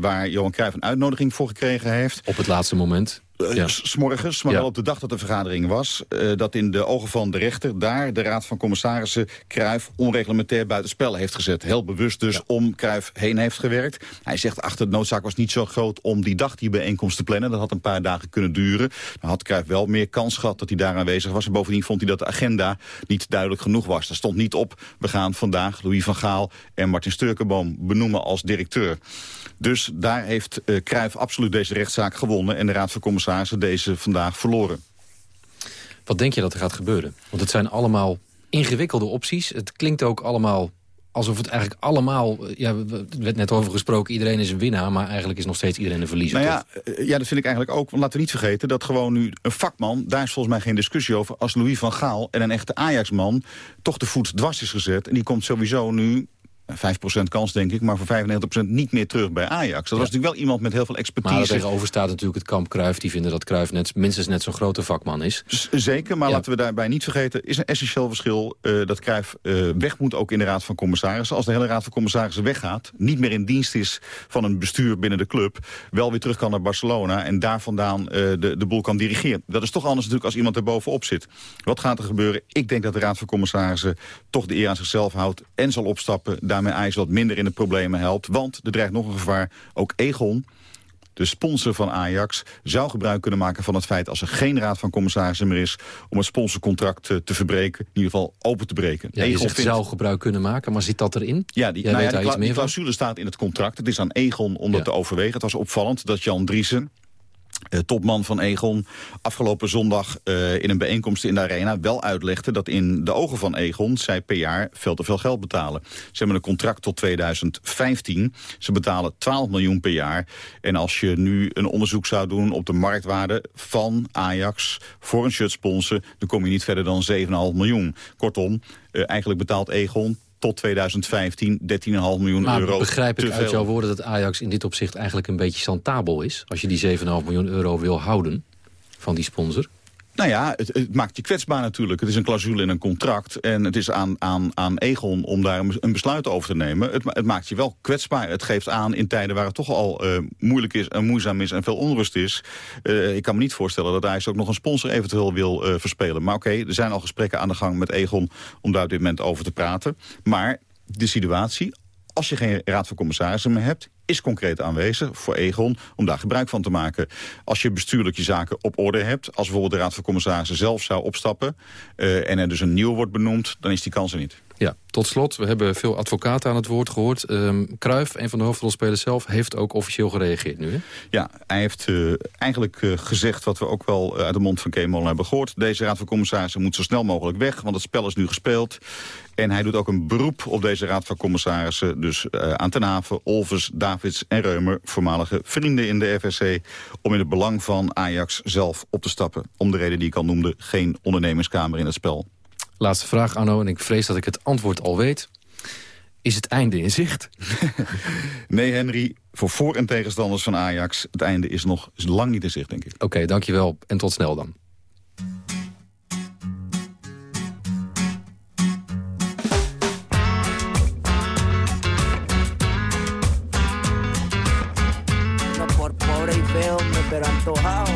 Speaker 20: waar Johan Cruijff een uitnodiging voor gekregen heeft...
Speaker 4: Op het laatste moment...
Speaker 20: Uh, ja. S'morgens, maar ja. wel op de dag dat de vergadering was... Uh, dat in de ogen van de rechter daar de Raad van Commissarissen... Cruijff onreglementair buitenspel heeft gezet. Heel bewust dus ja. om Cruijff heen heeft gewerkt. Hij zegt achter de noodzaak was niet zo groot om die dag die bijeenkomst te plannen. Dat had een paar dagen kunnen duren. Dan had Cruijff wel meer kans gehad dat hij daar aanwezig was. En bovendien vond hij dat de agenda niet duidelijk genoeg was. Er stond niet op, we gaan vandaag Louis van Gaal en Martin Sturkenboom benoemen als directeur. Dus daar heeft uh, Cruijff absoluut deze rechtszaak gewonnen... en de Raad van Commissarissen deze vandaag verloren.
Speaker 4: Wat denk je dat er gaat gebeuren? Want het zijn allemaal ingewikkelde opties. Het klinkt ook allemaal alsof het eigenlijk allemaal... Ja, er werd net over gesproken, iedereen is een winnaar... maar eigenlijk is nog steeds iedereen een verliezer.
Speaker 20: Nou ja, ja, dat vind ik eigenlijk ook. Want laten we niet vergeten dat gewoon nu een vakman... daar is volgens mij geen discussie over... als Louis van Gaal en een echte Ajax-man... toch de voet dwars is gezet. En die komt sowieso nu 5% kans, denk ik, maar voor 95% niet meer terug bij Ajax. Dat ja. was natuurlijk wel iemand met heel veel expertise.
Speaker 4: Maar tegenover staat natuurlijk het kamp Cruijff. Die vinden dat Cruijff net, minstens net zo'n grote vakman is.
Speaker 20: Z zeker, maar ja. laten we daarbij niet vergeten... is een essentieel verschil uh, dat Cruijff uh, weg moet ook in de Raad van Commissarissen. Als de hele Raad van Commissarissen weggaat... niet meer in dienst is van een bestuur binnen de club... wel weer terug kan naar Barcelona en daar vandaan uh, de, de boel kan dirigeren. Dat is toch anders natuurlijk als iemand er bovenop zit. Wat gaat er gebeuren? Ik denk dat de Raad van Commissarissen toch de eer aan zichzelf houdt... en zal opstappen daarmee IJs wat minder in de problemen helpt. Want er dreigt nog een gevaar. Ook Egon, de sponsor van Ajax, zou gebruik kunnen maken van het feit... als er geen raad van commissarissen meer is... om het sponsorcontract te, te verbreken, in ieder geval open te breken.
Speaker 4: Ja, Egon vindt... zou gebruik kunnen maken, maar zit dat erin?
Speaker 20: Ja, die, nou ja, die, cla die clausule staat in het contract. Het is aan Egon om dat ja. te overwegen. Het was opvallend dat Jan Driesen... Uh, topman van Egon afgelopen zondag uh, in een bijeenkomst in de arena wel uitlegde dat in de ogen van Egon zij per jaar veel te veel geld betalen. Ze hebben een contract tot 2015. Ze betalen 12 miljoen per jaar. En als je nu een onderzoek zou doen op de marktwaarde van Ajax voor een shirtsponsor, dan kom je niet verder dan 7,5 miljoen. Kortom, uh, eigenlijk betaalt Egon tot 2015 13,5 miljoen
Speaker 4: maar
Speaker 20: euro.
Speaker 4: begrijp ik uit jouw woorden dat Ajax in dit opzicht eigenlijk een beetje chantabel is? Als je die 7,5 miljoen euro wil houden van die sponsor?
Speaker 20: Nou ja, het, maakt je kwetsbaar natuurlijk. Het is een clausule in een contract. En het is aan, aan, aan Egon om daar een besluit over te nemen. Het, het maakt je wel kwetsbaar. Het geeft aan in tijden waar het toch al uh, moeilijk is en moeizaam is en veel onrust is. Uh, ik kan me niet voorstellen dat hij ook nog een sponsor eventueel wil uh, verspelen. Maar oké, er zijn al gesprekken aan de gang met Egon om daar op dit moment over te praten. Maar de situatie, als je geen raad van commissarissen meer hebt is concreet aanwezig voor Egon om daar gebruik van te maken. Als je bestuurlijk je zaken op orde hebt... als bijvoorbeeld de Raad van Commissarissen zelf zou opstappen... Uh, en er dus een nieuw wordt benoemd, dan is die kans er niet.
Speaker 4: Ja, tot slot, we hebben veel advocaten aan het woord gehoord. Um, Kruif, een van de hoofdrolspelers zelf, heeft ook officieel gereageerd nu, hè?
Speaker 20: Ja, hij heeft uh, eigenlijk uh, gezegd wat we ook wel uit de mond van Keemolen hebben gehoord. Deze Raad van Commissarissen moet zo snel mogelijk weg, want het spel is nu gespeeld. En hij doet ook een beroep op deze Raad van Commissarissen. Dus uh, aan Ten Haven, Olvers, Davids en Reumer, voormalige vrienden in de FSC... om in het belang van Ajax zelf op te stappen. Om de reden die ik al noemde, geen ondernemingskamer in het spel.
Speaker 4: Laatste vraag, Arno, en ik vrees dat ik het antwoord al weet. Is het einde in zicht?
Speaker 20: nee, Henry. Voor voor- en tegenstanders van Ajax... het einde is nog is lang niet in zicht, denk ik.
Speaker 4: Oké, okay, dankjewel en tot snel dan.
Speaker 21: pero antojado.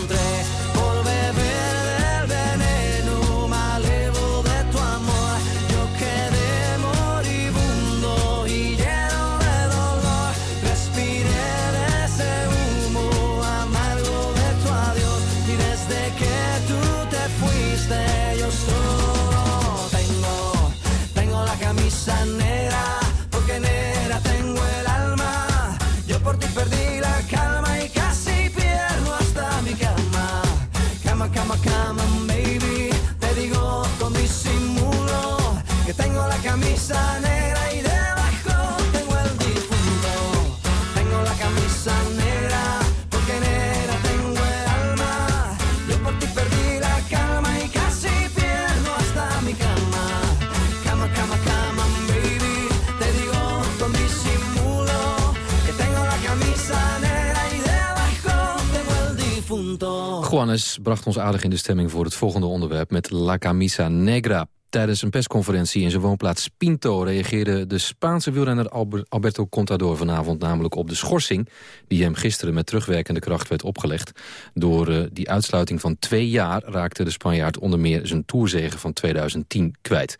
Speaker 4: Juanes bracht ons aardig in de stemming voor het volgende onderwerp met La Camisa Negra. Tijdens een persconferentie in zijn woonplaats Pinto... reageerde de Spaanse wielrenner Alberto Contador vanavond namelijk op de schorsing... die hem gisteren met terugwerkende kracht werd opgelegd. Door uh, die uitsluiting van twee jaar raakte de Spanjaard onder meer zijn toerzegen van 2010 kwijt.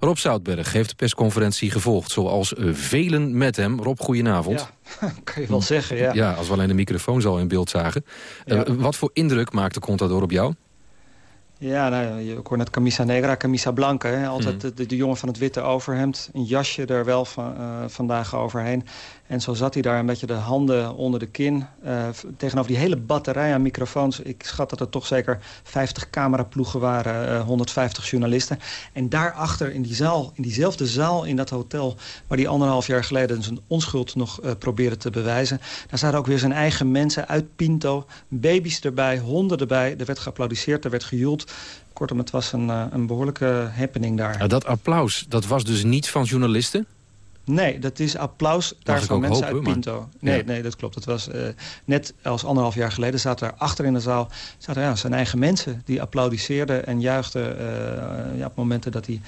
Speaker 4: Rob Zoutberg heeft de persconferentie gevolgd, zoals uh, velen met hem. Rob, goedenavond.
Speaker 22: Ja, kan je wel zeggen, ja.
Speaker 4: Ja, als we alleen de microfoon al in beeld zagen. Uh, wat voor indruk maakte Contador op jou?
Speaker 22: Ja, nou, je hoort net camisa negra, camisa blanca. Hè? Altijd
Speaker 4: Mhm.
Speaker 22: de, de, jongen van het witte overhemd. Een jasje er wel van, uh, vandaag overheen. En zo zat hij daar een beetje de handen onder de kin. Uh, tegenover die hele batterij aan microfoons. Ik schat dat er toch zeker 50 cameraploegen waren. Uh, 150 journalisten. En daarachter in die zaal, in diezelfde zaal in dat hotel... waar hij anderhalf jaar geleden zijn onschuld nog uh, probeerde te bewijzen... daar zaten ook weer zijn eigen mensen uit Pinto. Baby's erbij, honden erbij. Er werd geapplaudisseerd, er werd gejoeld. Kortom, het was een, een behoorlijke happening daar.
Speaker 4: Dat applaus, dat was dus niet van journalisten?
Speaker 22: Nee, dat is applaus daar van mensen hopen, uit Pinto. Maar... Nee, ja. nee, dat klopt. Het was uh, net als anderhalf jaar geleden zaten er achter in de zaal zaten, ja, zijn eigen mensen die applaudisseerden en juichten uh, ja, op momenten dat hij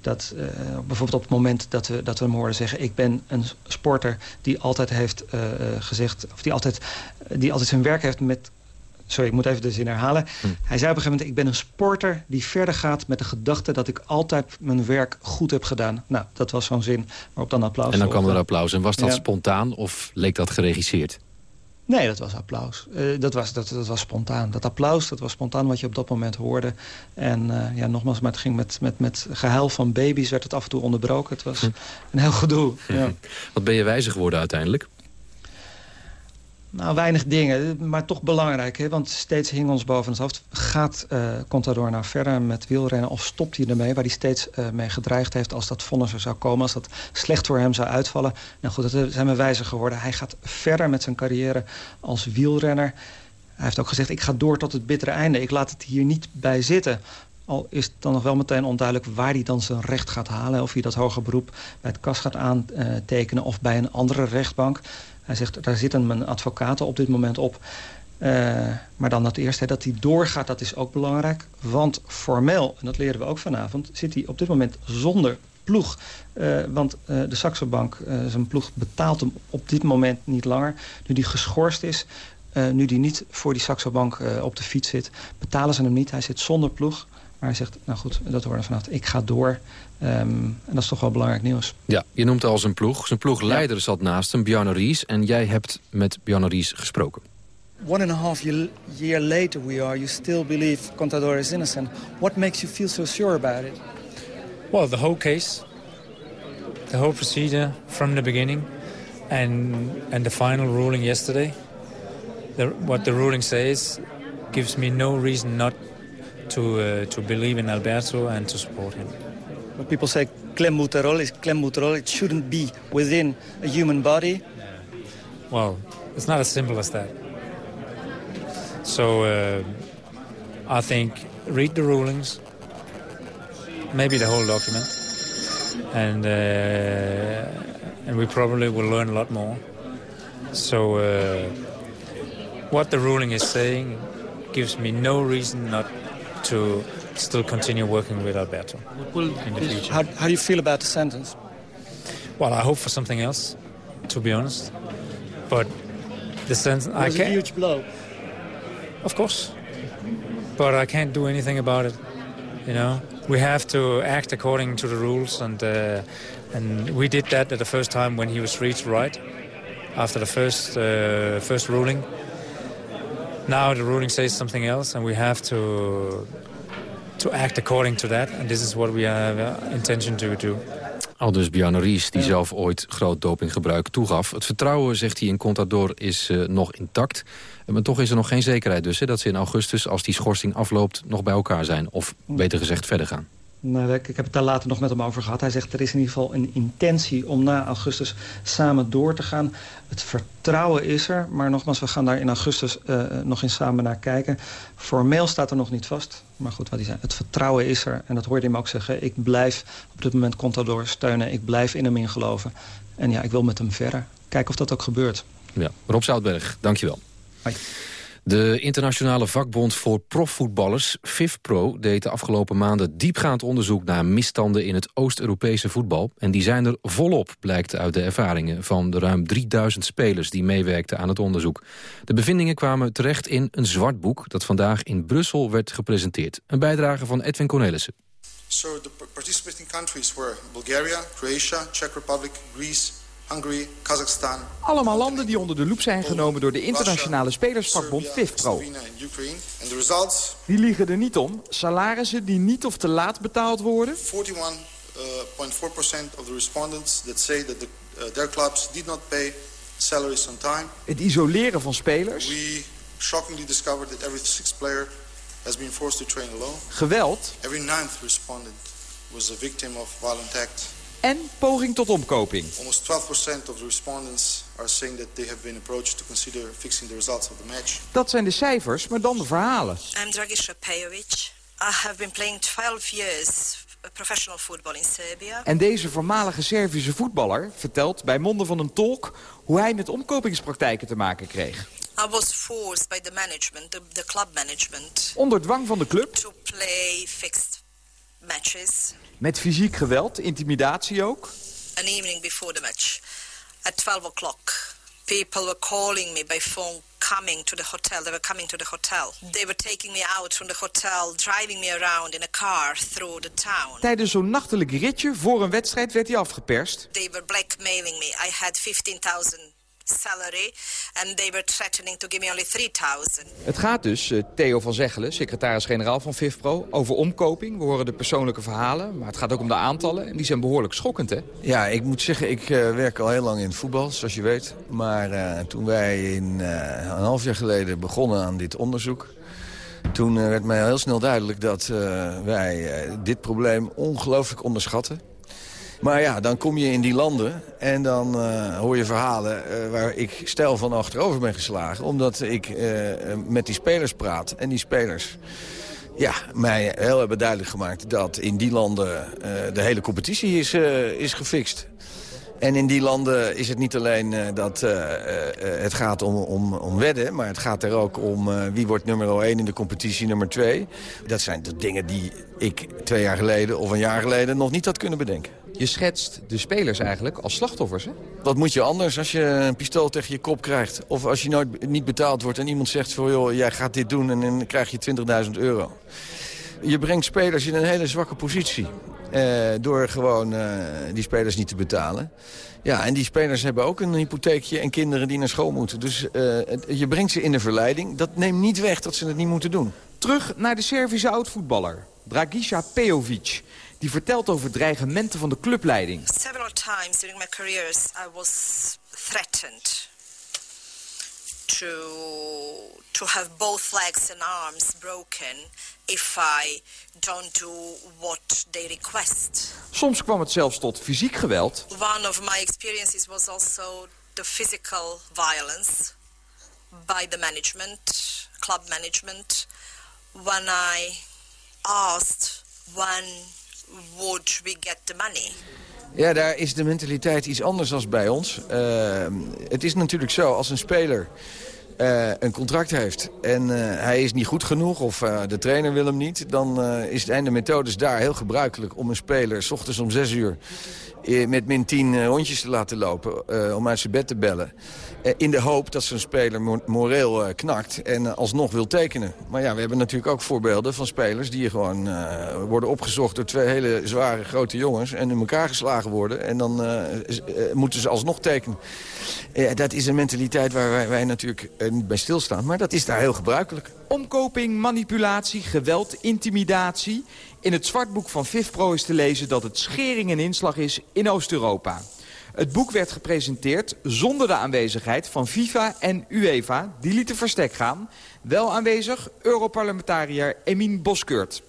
Speaker 22: dat uh, bijvoorbeeld op het moment dat we dat we hem hoorden zeggen: ik ben een sporter die altijd heeft gezegd of die altijd die altijd zijn werk heeft met Sorry, ik moet even de zin herhalen. Hm. Hij zei op een gegeven moment... ik ben een sporter die verder gaat met de gedachte... dat ik altijd mijn werk goed heb gedaan. Nou, dat was zo'n zin waarop dan applaus
Speaker 4: En dan kwam er applaus. En was dat ja. spontaan of leek dat geregisseerd?
Speaker 22: Nee, dat was applaus. Uh, dat, was, dat, dat was spontaan. Dat applaus, dat was spontaan wat je op dat moment hoorde. En uh, ja, nogmaals, maar het ging met, met, met gehuil van baby's... werd het af en toe onderbroken. Het was hm. een heel gedoe. Ja.
Speaker 4: Wat ben je wijzer geworden uiteindelijk?
Speaker 22: Nou, weinig dingen, maar toch belangrijk. Hè? Want steeds hing ons boven het hoofd. Gaat uh, Contador nou verder met wielrennen of stopt hij ermee? Waar hij steeds uh, mee gedreigd heeft als dat vonnis er zou komen. Als dat slecht voor hem zou uitvallen. Nou goed, dat zijn we wijzer geworden. Hij gaat verder met zijn carrière als wielrenner. Hij heeft ook gezegd, ik ga door tot het bittere einde. Ik laat het hier niet bij zitten. Al is het dan nog wel meteen onduidelijk waar hij dan zijn recht gaat halen. Of hij dat hoger beroep bij het kas gaat aantekenen of bij een andere rechtbank. Hij zegt, daar zitten mijn advocaten op dit moment op. Uh, maar dan dat eerste, dat hij doorgaat, dat is ook belangrijk. Want formeel, en dat leren we ook vanavond... zit hij op dit moment zonder ploeg. Uh, want uh, de Saxo Bank, zijn ploeg, betaalt hem op dit moment niet langer. Nu die geschorst is, nu die niet voor die Saxo Bank op de fiets zit... betalen ze hem niet. Hij zit zonder ploeg. Maar hij zegt, nou goed, dat horen we vanavond. Ik ga door. Um, en dat is toch wel belangrijk nieuws.
Speaker 4: Ja, je noemt al zijn ploeg. Zijn ploegleider ja. zat naast hem, Bjarne Ries. En jij hebt met Bjarne Ries gesproken.
Speaker 23: One and a half year, year later we are, you still believe Contador is innocent. What makes you feel so sure about it?
Speaker 24: Well, the whole case, the whole procedure from the beginning, and and the final ruling yesterday. The, what the ruling says gives me no reason not to uh, to believe in Alberto and to support him.
Speaker 23: When people say klembuterol is klembuterol, it shouldn't be within a human body.
Speaker 24: Well, it's not as simple as that. So uh, I think read the rulings, maybe the whole document, and uh, and we probably will learn a lot more. So uh, what the ruling is saying gives me no reason not to still continue working with Alberto in the future.
Speaker 23: How, how do you feel about the sentence?
Speaker 24: Well, I hope for something else, to be honest. But the sentence...
Speaker 23: It was
Speaker 24: I
Speaker 23: a huge blow.
Speaker 24: Of course. But I can't do anything about it, you know. We have to act according to the rules, and uh, and we did that at the first time when he was reached right, after the first uh, first ruling. Now the ruling says something else, and we have to to act according to that. And this is what we have uh, intention to do.
Speaker 4: Al dus Ries, die zelf ooit groot dopinggebruik toegaf. Het vertrouwen, zegt hij in Contador, is uh, nog intact. Maar toch is er nog geen zekerheid dus... Hè, dat ze in augustus, als die schorsing afloopt, nog bij elkaar zijn. Of beter gezegd, verder gaan.
Speaker 22: Nou, ik heb het daar later nog met hem over gehad. Hij zegt er is in ieder geval een intentie om na augustus samen door te gaan. Het vertrouwen is er, maar nogmaals, we gaan daar in augustus uh, nog eens samen naar kijken. Formeel staat er nog niet vast, maar goed, wat hij zei. Het vertrouwen is er en dat hoorde hij me ook zeggen. Ik blijf op dit moment Contador steunen, ik blijf in hem ingeloven. En ja, ik wil met hem verder. Kijken of dat ook gebeurt.
Speaker 4: Ja, Rob Zoutberg, dankjewel.
Speaker 22: Hoi.
Speaker 4: De internationale vakbond voor profvoetballers, FIFPro... deed de afgelopen maanden diepgaand onderzoek naar misstanden in het Oost-Europese voetbal. En die zijn er volop, blijkt uit de ervaringen van de ruim 3000 spelers... die meewerkten aan het onderzoek. De bevindingen kwamen terecht in een zwart boek... dat vandaag in Brussel werd gepresenteerd. Een bijdrage van Edwin Cornelissen.
Speaker 25: So the participating countries were Bulgaria, Croatia, Czech Republic, Greece, Hungary, Kazakhstan.
Speaker 26: Allemaal landen die onder de loep zijn genomen door de internationale spelersvakbond FIFPro. Die liegen er niet om. Salarissen die niet of te laat betaald worden.
Speaker 25: 41.4% of the respondents that say that the, uh, their clubs did not pay salaries on time.
Speaker 26: Het isoleren van spelers.
Speaker 25: We shockingly discovered that every sixth player has been forced to train alone.
Speaker 26: Geweld.
Speaker 25: Every ninth respondent was a victim of violent act.
Speaker 26: En poging tot omkoping.
Speaker 25: Almost 12% of the respondents are saying that they have been approached to consider fixing the results of the match.
Speaker 26: Dat zijn de cijfers, maar dan de verhalen.
Speaker 27: I'm Dragisha Pejovic. I have been playing 12 years professional football in Serbia.
Speaker 26: En deze voormalige Servische voetballer vertelt bij monden van een tolk hoe hij met omkopingspraktijken te maken kreeg.
Speaker 27: I was forced by the management, the, the club management.
Speaker 26: Onder dwang van de club.
Speaker 27: To play fixed matches.
Speaker 26: Met fysiek geweld, intimidatie ook.
Speaker 27: An evening before the match, at 12 o'clock, people were calling me by phone coming to the hotel. They were coming to the hotel. They were taking me out from the hotel, driving me around in a car through the town.
Speaker 26: Tijdens zo'n nachtelijk ritje voor een wedstrijd werd hij afgeperst.
Speaker 27: They were blackmailing me. I had 15,000 salary and they were threatening to give me only 3000.
Speaker 26: Het gaat dus, uh, Theo van Zeggelen, secretaris-generaal van FIFPro, over omkoping. We horen de persoonlijke verhalen, maar het gaat ook om de aantallen. En die zijn behoorlijk schokkend, hè?
Speaker 28: Ja, ik moet zeggen, ik uh, werk al heel lang in het voetbal, zoals je weet. Maar uh, toen wij in, een half jaar geleden begonnen aan dit onderzoek... toen werd mij heel snel duidelijk dat wij dit probleem ongelooflijk onderschatten. Maar ja, dan kom je in die landen en dan uh, hoor je verhalen uh, waar ik stijl van achterover ben geslagen. Omdat ik uh, met die spelers praat. En die spelers ja, mij heel hebben duidelijk gemaakt dat in die landen de hele competitie is, is gefixt. En in die landen is het niet alleen uh, dat uh, uh, het gaat om, om, om wedden... maar het gaat er ook om wie wordt nummer 1 in de competitie nummer 2. Dat zijn de dingen die ik twee jaar geleden of een jaar geleden nog niet had kunnen bedenken.
Speaker 26: Je schetst de spelers eigenlijk als slachtoffers, hè?
Speaker 28: Wat moet je anders als je een pistool tegen je kop krijgt? Of als je nooit niet betaald wordt en iemand zegt van... joh, jij gaat dit doen en dan krijg je 20.000 euro. Je brengt spelers in een hele zwakke positie. Uh, door gewoon uh, die spelers niet te betalen. Ja, en die spelers hebben ook een hypotheekje en kinderen die naar school moeten. Dus uh, je brengt ze in de verleiding. Dat neemt niet weg dat ze het niet moeten doen.
Speaker 26: Terug naar de Servische oud-voetballer, Dragisha Pejovic. Die vertelt over dreigementen van de clubleiding.
Speaker 27: Several times during my careers I was threatened to to have both legs and arms broken if I don't do what they request.
Speaker 26: Soms kwam het zelfs tot fysiek geweld.
Speaker 27: One of my experiences was also the physical violence by the management, club management, when I asked when would we get the money.
Speaker 28: Ja, daar is de mentaliteit iets anders dan bij ons. Uh, het is natuurlijk zo, als een speler uh, een contract heeft en uh, hij is niet goed genoeg of de trainer wil hem niet... dan is het einde methodes daar heel gebruikelijk om een speler... s ochtends om zes uur met min 10 rondjes te laten lopen om uit zijn bed te bellen. In de hoop dat zijn speler moreel knakt en alsnog wil tekenen. Maar ja, we hebben natuurlijk ook voorbeelden van spelers... die gewoon worden opgezocht door twee hele zware grote jongens... en in elkaar geslagen worden en dan moeten ze alsnog tekenen. dat is een mentaliteit waar wij, wij natuurlijk niet bij stilstaan. Maar dat is daar heel gebruikelijk.
Speaker 26: Omkoping, manipulatie, geweld, intimidatie. In het zwartboek van FIFPro is te lezen dat het schering en inslag is in Oost-Europa. Het boek werd gepresenteerd zonder de aanwezigheid van FIFA en UEFA. Die lieten verstek gaan. Wel aanwezig Europarlementariër Emin Boskeurt.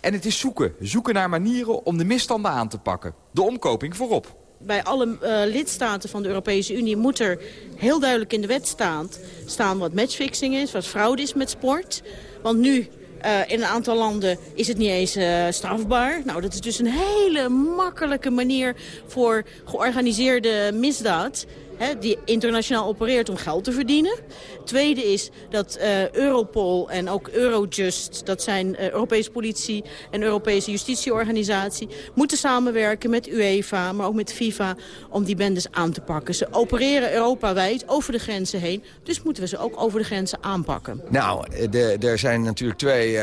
Speaker 26: En het is zoeken. Zoeken naar manieren om de misstanden aan te pakken. De omkoping voorop.
Speaker 29: Bij alle uh, lidstaten van de Europese Unie moet er heel duidelijk in de wet staan, staan wat matchfixing is, wat fraude is met sport. Want nu uh, in een aantal landen is het niet eens uh, strafbaar. Nou, dat is dus een hele makkelijke manier voor georganiseerde misdaad hè, die internationaal opereert om geld te verdienen. Tweede is dat uh, Europol en ook Eurojust, dat zijn uh, Europese politie en Europese justitieorganisatie, moeten samenwerken met UEFA, maar ook met FIFA, om die bendes aan te pakken. Ze opereren Europawijd over de grenzen heen, dus moeten we ze ook over de grenzen aanpakken.
Speaker 28: Nou, de, er zijn natuurlijk twee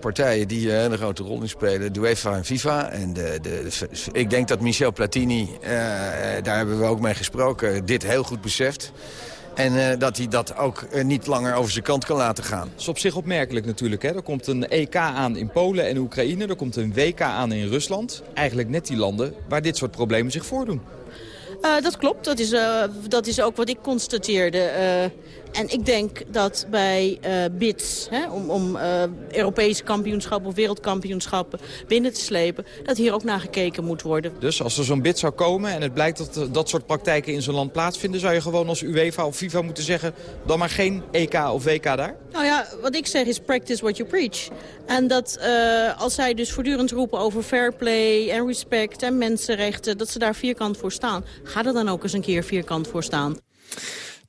Speaker 28: partijen die een grote rol in spelen, de UEFA en FIFA. En de, de, ik denk dat Michel Platini, daar hebben we ook mee gesproken, dit heel goed beseft. En uh, dat hij dat ook uh, niet langer over zijn kant kan laten gaan.
Speaker 26: Dat is op zich opmerkelijk natuurlijk. Hè? Er komt een EK aan in Polen en Oekraïne. Er komt een WK aan in Rusland. Eigenlijk net die landen waar dit soort problemen zich voordoen.
Speaker 29: Uh, dat klopt, dat is, uh, dat is ook wat ik constateerde. Uh, en ik denk dat bij BITS, hè, om, om Europese kampioenschappen of wereldkampioenschappen binnen te slepen, dat hier ook naar gekeken moet worden.
Speaker 26: Dus als er zo'n BIT zou komen en het blijkt dat dat soort praktijken in zo'n land plaatsvinden, zou je gewoon als UEFA of FIFA moeten zeggen, dan maar geen EK of WK daar?
Speaker 29: Nou ja, wat ik zeg is practice what you preach. En dat als zij dus voortdurend roepen over fair play en respect en mensenrechten, dat ze daar vierkant voor staan Ga er dan ook eens een keer vierkant voor staan.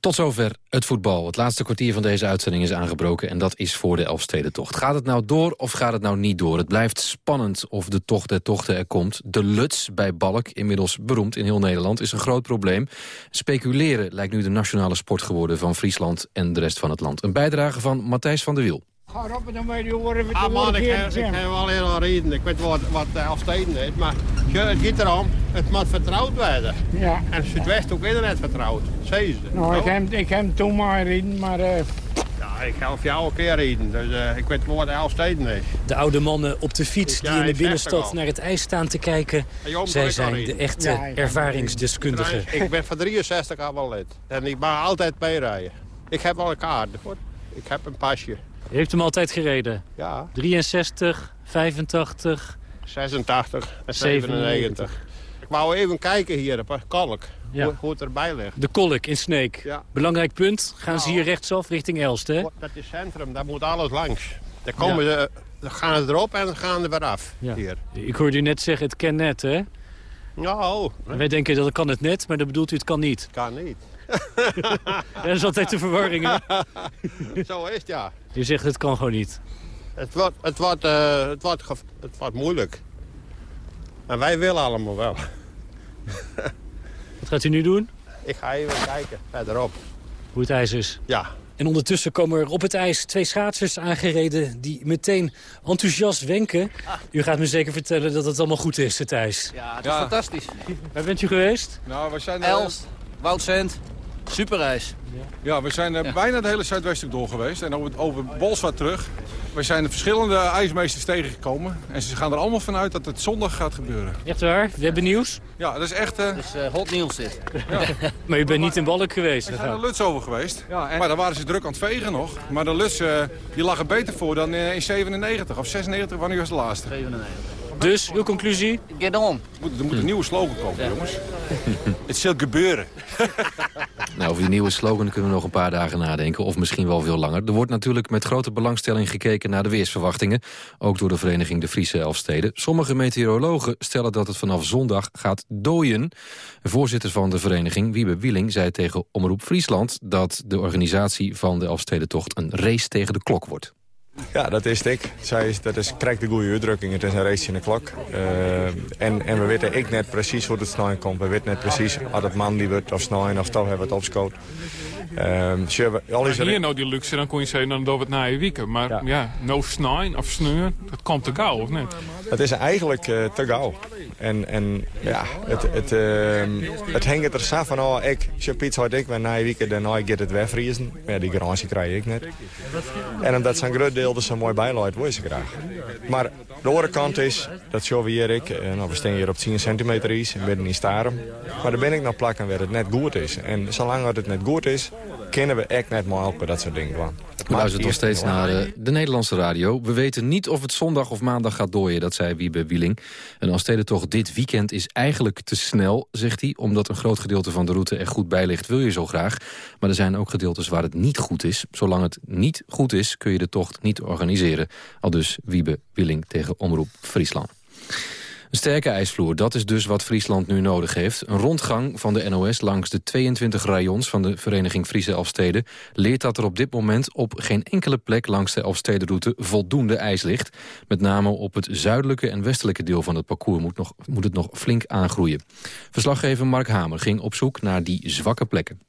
Speaker 4: Tot zover het voetbal. Het laatste kwartier van deze uitzending is aangebroken... en dat is voor de Elfstedentocht. Gaat het nou door of gaat het nou niet door? Het blijft spannend of de tocht der tochten er komt. De Luts bij Balk, inmiddels beroemd in heel Nederland, is een groot probleem. Speculeren lijkt nu de nationale sport geworden van Friesland en de rest van het land. Een bijdrage van Matthijs van der Wiel.
Speaker 30: Ga op en dan weet je horen we ah, man, ik, heb wel heel reden. Ik weet wat, wat de afsteden is. Maar het gaat erom, het moet vertrouwd worden. Ja. En Zuidwest ook internet vertrouwd. Zie ze. Nou, ik heb, ik heb toen maar reden, maar... Uh... Ja, ik help jou een keer reden. Dus uh, ik weet wat de afsteden is.
Speaker 31: De oude mannen op de fiets die in de binnenstad naar het ijs staan te kijken. Zij zijn de echte ja, ervaringsdeskundigen.
Speaker 30: Ik ben van 63 al wel lid. En ik mag altijd bijrijden. Ik heb al een kaart. Ik heb een pasje.
Speaker 31: Je heeft hem altijd gereden?
Speaker 30: Ja.
Speaker 31: 63, 85...
Speaker 30: 86 en 97. Ik wou even kijken hier op Kalk, ja. hoe, hoe, het erbij ligt.
Speaker 31: De Kolk in Sneek. Ja. Belangrijk punt. Gaan ze hier rechtsaf richting Elst, hè?
Speaker 30: Dat is centrum, daar moet alles langs. Daar komen ze, dan gaan ze erop en dan gaan ze weer af, hier.
Speaker 31: Ik hoorde u net zeggen, het kan net, hè?
Speaker 30: Oh.
Speaker 31: Wij denken dat het kan het net, maar dan bedoelt u het kan niet.
Speaker 30: Kan niet.
Speaker 31: dat is altijd de verwarring, hè?
Speaker 30: Zo is het, ja.
Speaker 31: Je zegt het kan gewoon niet.
Speaker 30: Het wordt, het wordt, uh, het wordt, het wordt moeilijk. En wij willen allemaal wel.
Speaker 31: Wat gaat u nu doen?
Speaker 30: Ik ga even kijken, verderop.
Speaker 31: Hoe het ijs is?
Speaker 30: Ja.
Speaker 31: En ondertussen komen er op het ijs twee schaatsers aangereden... die meteen enthousiast wenken. U gaat me zeker vertellen dat het allemaal goed is, het ijs.
Speaker 32: Ja, het is fantastisch.
Speaker 31: Waar bent u geweest?
Speaker 32: Nou, we zijn... Elst, Woudsend, superreis.
Speaker 33: Ja, we zijn er bijna de hele Zuidweststuk door geweest. En over, over Bolsward terug. We zijn verschillende ijsmeesters tegengekomen. En ze gaan er allemaal vanuit dat het zondag gaat gebeuren.
Speaker 31: Echt waar? We hebben nieuws?
Speaker 33: Ja, dat is echt... Uh...
Speaker 32: Dat is uh, hot nieuws dit.
Speaker 31: Ja. maar u bent niet in Balk geweest?
Speaker 33: We zijn er Luts over geweest. Ja, en... Maar daar waren ze druk aan het vegen nog. Maar de Luts uh, die lag er beter voor dan in 97 of 96. Wanneer was de laatste?
Speaker 32: 97.
Speaker 31: Dus, uw conclusie?
Speaker 32: Get on.
Speaker 33: Er moet een nieuwe slogan komen, jongens. Het zal gebeuren.
Speaker 4: nou, over die nieuwe slogan kunnen we nog een paar dagen nadenken. Of misschien wel veel langer. Er wordt natuurlijk met grote belangstelling gekeken naar de weersverwachtingen. Ook door de vereniging De Friese Elfsteden. Sommige meteorologen stellen dat het vanaf zondag gaat dooien. De voorzitter van de vereniging, Wiebe Wieling, zei tegen Omroep Friesland... dat de organisatie van de Elfstedentocht een race tegen de klok wordt.
Speaker 34: Ja, dat is ik. Zij is, dat is, krijgt de goede uitdrukking. Het is een race in de klok. Uh, en, en we weten ik net precies hoe het snel komt. We weten net precies of het man die wordt of of toch hebben het opscoot.
Speaker 33: Um, al is hier nou die luxe, dan kon je zeggen, dan doen we het na je weekend. Maar ja, ja no snijn of sneur, dat komt te gauw, of niet?
Speaker 34: Het is eigenlijk uh, te gauw. En, en ja, het, het, uh, het hangt er zo van, oh, ik, als iets had ik, maar na je weekend, dan ik het wegvriezen. Ja, die garantie krijg ik net. En omdat zijn groot deel dus zo mooi bijluidt, wil je ze graag. Maar de andere kant is, dat zo we hier ik, eh, nou, we staan hier op 10 centimeter is, en ben niet staren. Maar dan ben ik nog plakken waar het net goed is. En zolang het net goed is, kennen we echt net maar dat soort dingen. Maar
Speaker 4: we luisteren nog steeds naar de, eh, de Nederlandse radio. We weten niet of het zondag of maandag gaat dooien, dat zei Wiebe Wieling. En als toch dit weekend is eigenlijk te snel, zegt hij... omdat een groot gedeelte van de route er goed bij ligt, wil je zo graag. Maar er zijn ook gedeeltes waar het niet goed is. Zolang het niet goed is, kun je de tocht niet organiseren. Al dus Wiebe Wieling tegen Omroep Friesland. Een sterke ijsvloer, dat is dus wat Friesland nu nodig heeft. Een rondgang van de NOS langs de 22 rayons van de Vereniging Friese Elfsteden... leert dat er op dit moment op geen enkele plek langs de Elfstedenroute voldoende ijs ligt. Met name op het zuidelijke en westelijke deel van het parcours moet, nog, moet het nog flink aangroeien. Verslaggever Mark Hamer ging op zoek naar die zwakke plekken.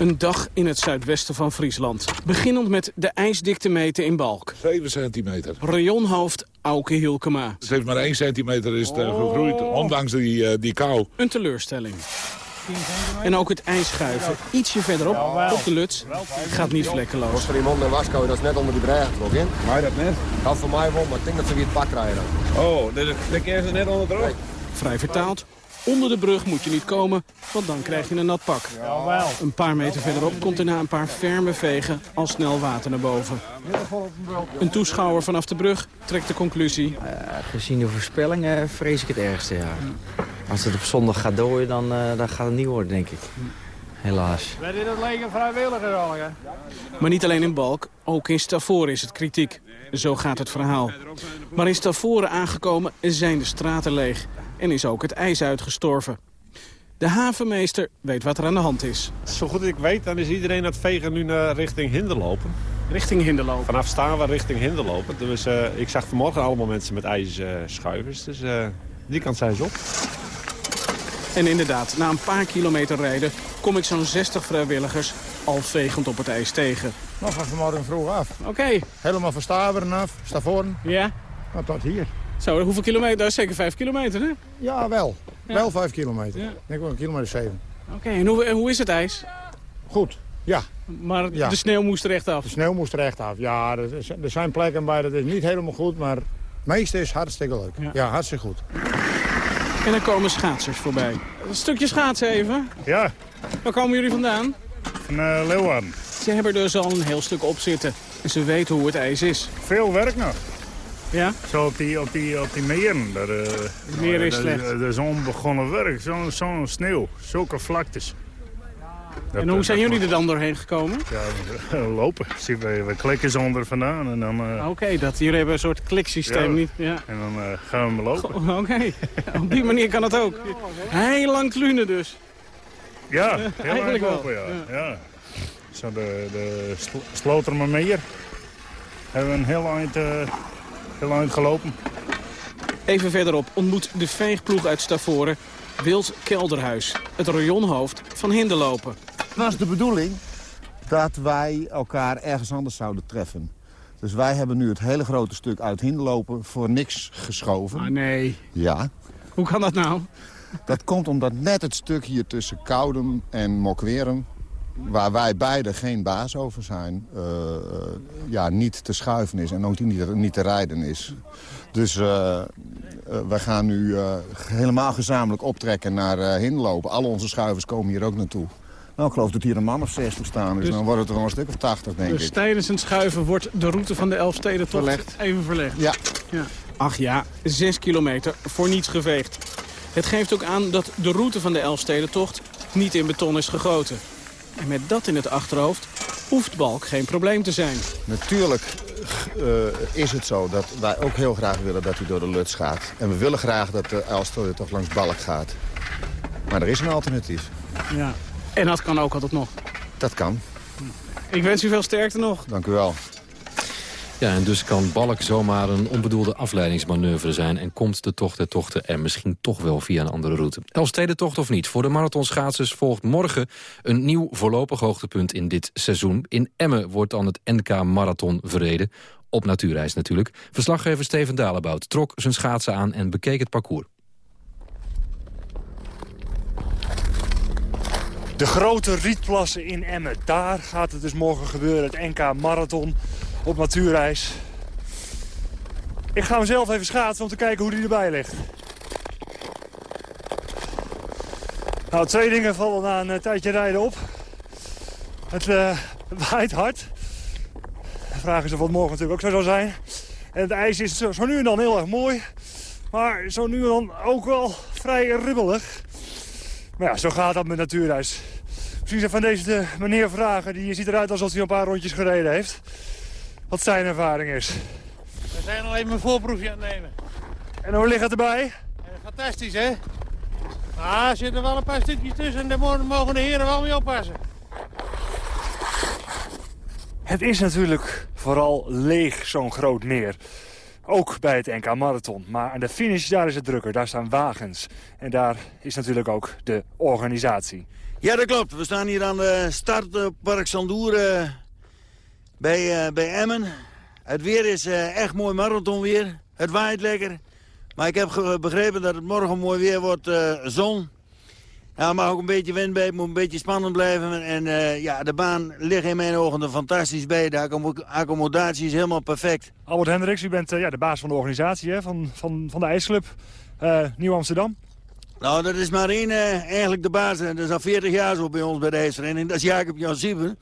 Speaker 35: Een dag in het zuidwesten van Friesland. Beginnend met de ijsdikte meten in Balk.
Speaker 36: 7 centimeter.
Speaker 35: Rayonhoofd Auke Hilkema.
Speaker 36: Het heeft maar 1 centimeter is het, uh, gegroeid, ondanks die, uh, die kou.
Speaker 35: Een teleurstelling. En ook het ijsschuiven. Ietsje verderop, op de Luts, gaat niet vlekkeloos.
Speaker 37: Voor die waskou, dat is net onder die brei getrokken. in.
Speaker 36: Maar dat net?
Speaker 37: Dat voor mij wel, maar ik denk dat ze weer het pak krijgen.
Speaker 36: Oh, dus dan keer ze net onder de.
Speaker 35: Vrij vertaald, Onder de brug moet je niet komen, want dan krijg je een nat pak. Een paar meter verderop komt er na een paar ferme vegen al snel water naar boven. Een toeschouwer vanaf de brug trekt de conclusie.
Speaker 38: Uh, gezien de voorspellingen vrees ik het ergste, ja. Als het op zondag gaat dooien, dan, uh, dan gaat het niet worden, denk ik. Helaas.
Speaker 35: Wij dit het leger vrijwilliger al, Maar niet alleen in Balk, ook in Stavoren is het kritiek. Zo gaat het verhaal. Maar in Stavoren aangekomen zijn de straten leeg en is ook het ijs uitgestorven. De havenmeester weet wat er aan de hand is.
Speaker 30: Zo goed ik weet, dan is iedereen aan het vegen nu naar richting Hinder lopen.
Speaker 35: Richting Hinder lopen?
Speaker 30: Vanaf staan we richting Hinder lopen. Dus, uh, ik zag vanmorgen allemaal mensen met ijsschuivers. Dus uh, die kant zijn ze op.
Speaker 35: En inderdaad, na een paar kilometer rijden kom ik zo'n 60 vrijwilligers al vegend op het ijs tegen.
Speaker 39: Nog van vanmorgen vroeg af.
Speaker 35: Oké.
Speaker 39: Helemaal van Staveren af, Stavoren.
Speaker 35: Ja.
Speaker 39: Maar tot hier.
Speaker 35: Zo, hoeveel kilometer? Dat is zeker vijf kilometer, hè?
Speaker 39: Ja, wel. Ja. Wel vijf kilometer. Ja. Ik denk wel een kilometer zeven.
Speaker 35: Oké, en hoe, hoe is het ijs?
Speaker 39: Goed, ja.
Speaker 35: Maar ja. de sneeuw moest er echt af?
Speaker 39: De sneeuw moest er echt af, ja. Er, zijn plekken bij dat is niet helemaal goed, maar het meeste is hartstikke leuk. Ja, ja hartstikke goed.
Speaker 35: En dan komen schaatsers voorbij. Een stukje schaatsen even.
Speaker 39: Ja.
Speaker 35: Waar komen jullie vandaan?
Speaker 39: Van uh, Leeuwarden.
Speaker 35: Ze hebben er dus al een heel stuk op zitten. En ze weten hoe het ijs is.
Speaker 39: Veel werk nog.
Speaker 35: Ja?
Speaker 39: Zo op die, op die, op die meren. Dat, uh,
Speaker 35: meer is slecht.
Speaker 39: Dat, dat is onbegonnen werk. Zo'n zo sneeuw. Zulke vlaktes.
Speaker 35: Dat, en hoe zijn jullie er dan doorheen gekomen?
Speaker 39: Ja, lopen. Zie, we, we klikken ze onder vandaan. en dan. Uh...
Speaker 35: Oké, okay, dat jullie hebben een soort kliksysteem.
Speaker 39: Ja,
Speaker 35: niet, ja.
Speaker 39: En dan uh, gaan we lopen.
Speaker 35: Oké, okay. op die manier kan het ook. Heel lang klunen dus.
Speaker 39: Ja, heel Eigenlijk lopen, wel. Ja. ja. Zo de, de Slotermermeer hebben we een heel eind... Uh, heel lang gelopen.
Speaker 35: Even verderop ontmoet de veegploeg uit Stavoren Wild Kelderhuis, het rayonhoofd van Hinderlopen.
Speaker 40: Het was de bedoeling dat wij elkaar ergens anders zouden treffen. Dus wij hebben nu het hele grote stuk uit Hinderlopen voor niks geschoven.
Speaker 35: Ah, nee.
Speaker 40: Ja.
Speaker 35: Hoe kan dat nou?
Speaker 40: Dat komt omdat net het stuk hier tussen Koudem en Mokweren waar wij beide geen baas over zijn, uh, ja, niet te schuiven is en ook niet, niet te rijden is. Dus uh, uh, wij gaan nu helemaal gezamenlijk optrekken naar Hinlopen. Al onze schuivers komen hier ook naartoe. Nou, ik geloof dat hier een man of 60 staan is. Dus, dan wordt het er wel een stuk of 80, denk
Speaker 35: dus
Speaker 40: ik.
Speaker 35: Dus tijdens het schuiven wordt de route van de Elfsteden toch verlegd. even verlegd?
Speaker 40: Ja.
Speaker 35: ja. Ach ja, 6 kilometer voor niets geveegd. Het geeft ook aan dat de route van de Elfstedentocht niet in beton is gegoten. En met dat in het achterhoofd hoeft Balk geen probleem te zijn.
Speaker 40: Natuurlijk uh, is het zo dat wij ook heel graag willen dat hij door de Luts gaat. En we willen graag dat de Elster toch langs Balk gaat. Maar er is een alternatief.
Speaker 35: Ja, en dat kan ook altijd nog.
Speaker 40: Dat kan.
Speaker 35: Ik wens u veel sterkte nog.
Speaker 40: Dank u wel.
Speaker 4: Ja, en dus kan Balk zomaar een onbedoelde afleidingsmanoeuvre zijn... en komt de tocht der tochten er misschien toch wel via een andere route. Elfstedentocht of niet, voor de marathonschaatsers volgt morgen... een nieuw voorlopig hoogtepunt in dit seizoen. In Emmen wordt dan het NK Marathon verreden. Op natuurreis natuurlijk. Verslaggever Steven Dalebout trok zijn schaatsen aan en bekeek het parcours.
Speaker 41: De grote rietplassen in Emmen. Daar gaat het dus morgen gebeuren, het NK Marathon op natuurreis. Ik ga mezelf even schaatsen om te kijken hoe die erbij ligt. Nou, twee dingen vallen na een tijdje rijden op. Het uh, waait hard. De vraag is of wat morgen natuurlijk ook zo zal zijn. En het ijs is zo, nu en dan heel erg mooi. Maar zo nu en dan ook wel vrij ribbelig. Maar ja, zo gaat dat met natuurreis. Misschien van deze meneer vragen. Die ziet eruit alsof hij een paar rondjes gereden heeft wat zijn ervaring is.
Speaker 42: We zijn al even een voorproefje aan het nemen.
Speaker 41: En hoe ligt het erbij?
Speaker 30: Fantastisch, hè? Ah, er zitten wel een paar stukjes tussen en daar mogen de heren wel mee oppassen.
Speaker 41: Het is natuurlijk vooral leeg, zo'n groot meer. Ook bij het NK Marathon. Maar aan de finish, daar is het drukker. Daar staan wagens. En daar is natuurlijk ook de organisatie.
Speaker 43: Ja, dat klopt. We staan hier aan de start Park Sandoer uh, bij, uh, bij Emmen. Het weer is uh, echt mooi marathonweer. Het waait lekker. Maar ik heb begrepen dat het morgen mooi weer wordt, zon. Ja, mag ook een beetje wind bij, het moet een beetje spannend blijven. En ja, de baan ligt in mijn ogen er fantastisch bij. De accommodatie is helemaal perfect.
Speaker 41: Albert Hendricks, u bent ja, de baas van de organisatie hè, van, van, van de IJsclub Nieuw-Amsterdam.
Speaker 43: Nou, dat is maar één eigenlijk de baas. Dat is al 40 jaar zo bij ons bij de ijsvereniging. Dat is Jacob Jan Sieber.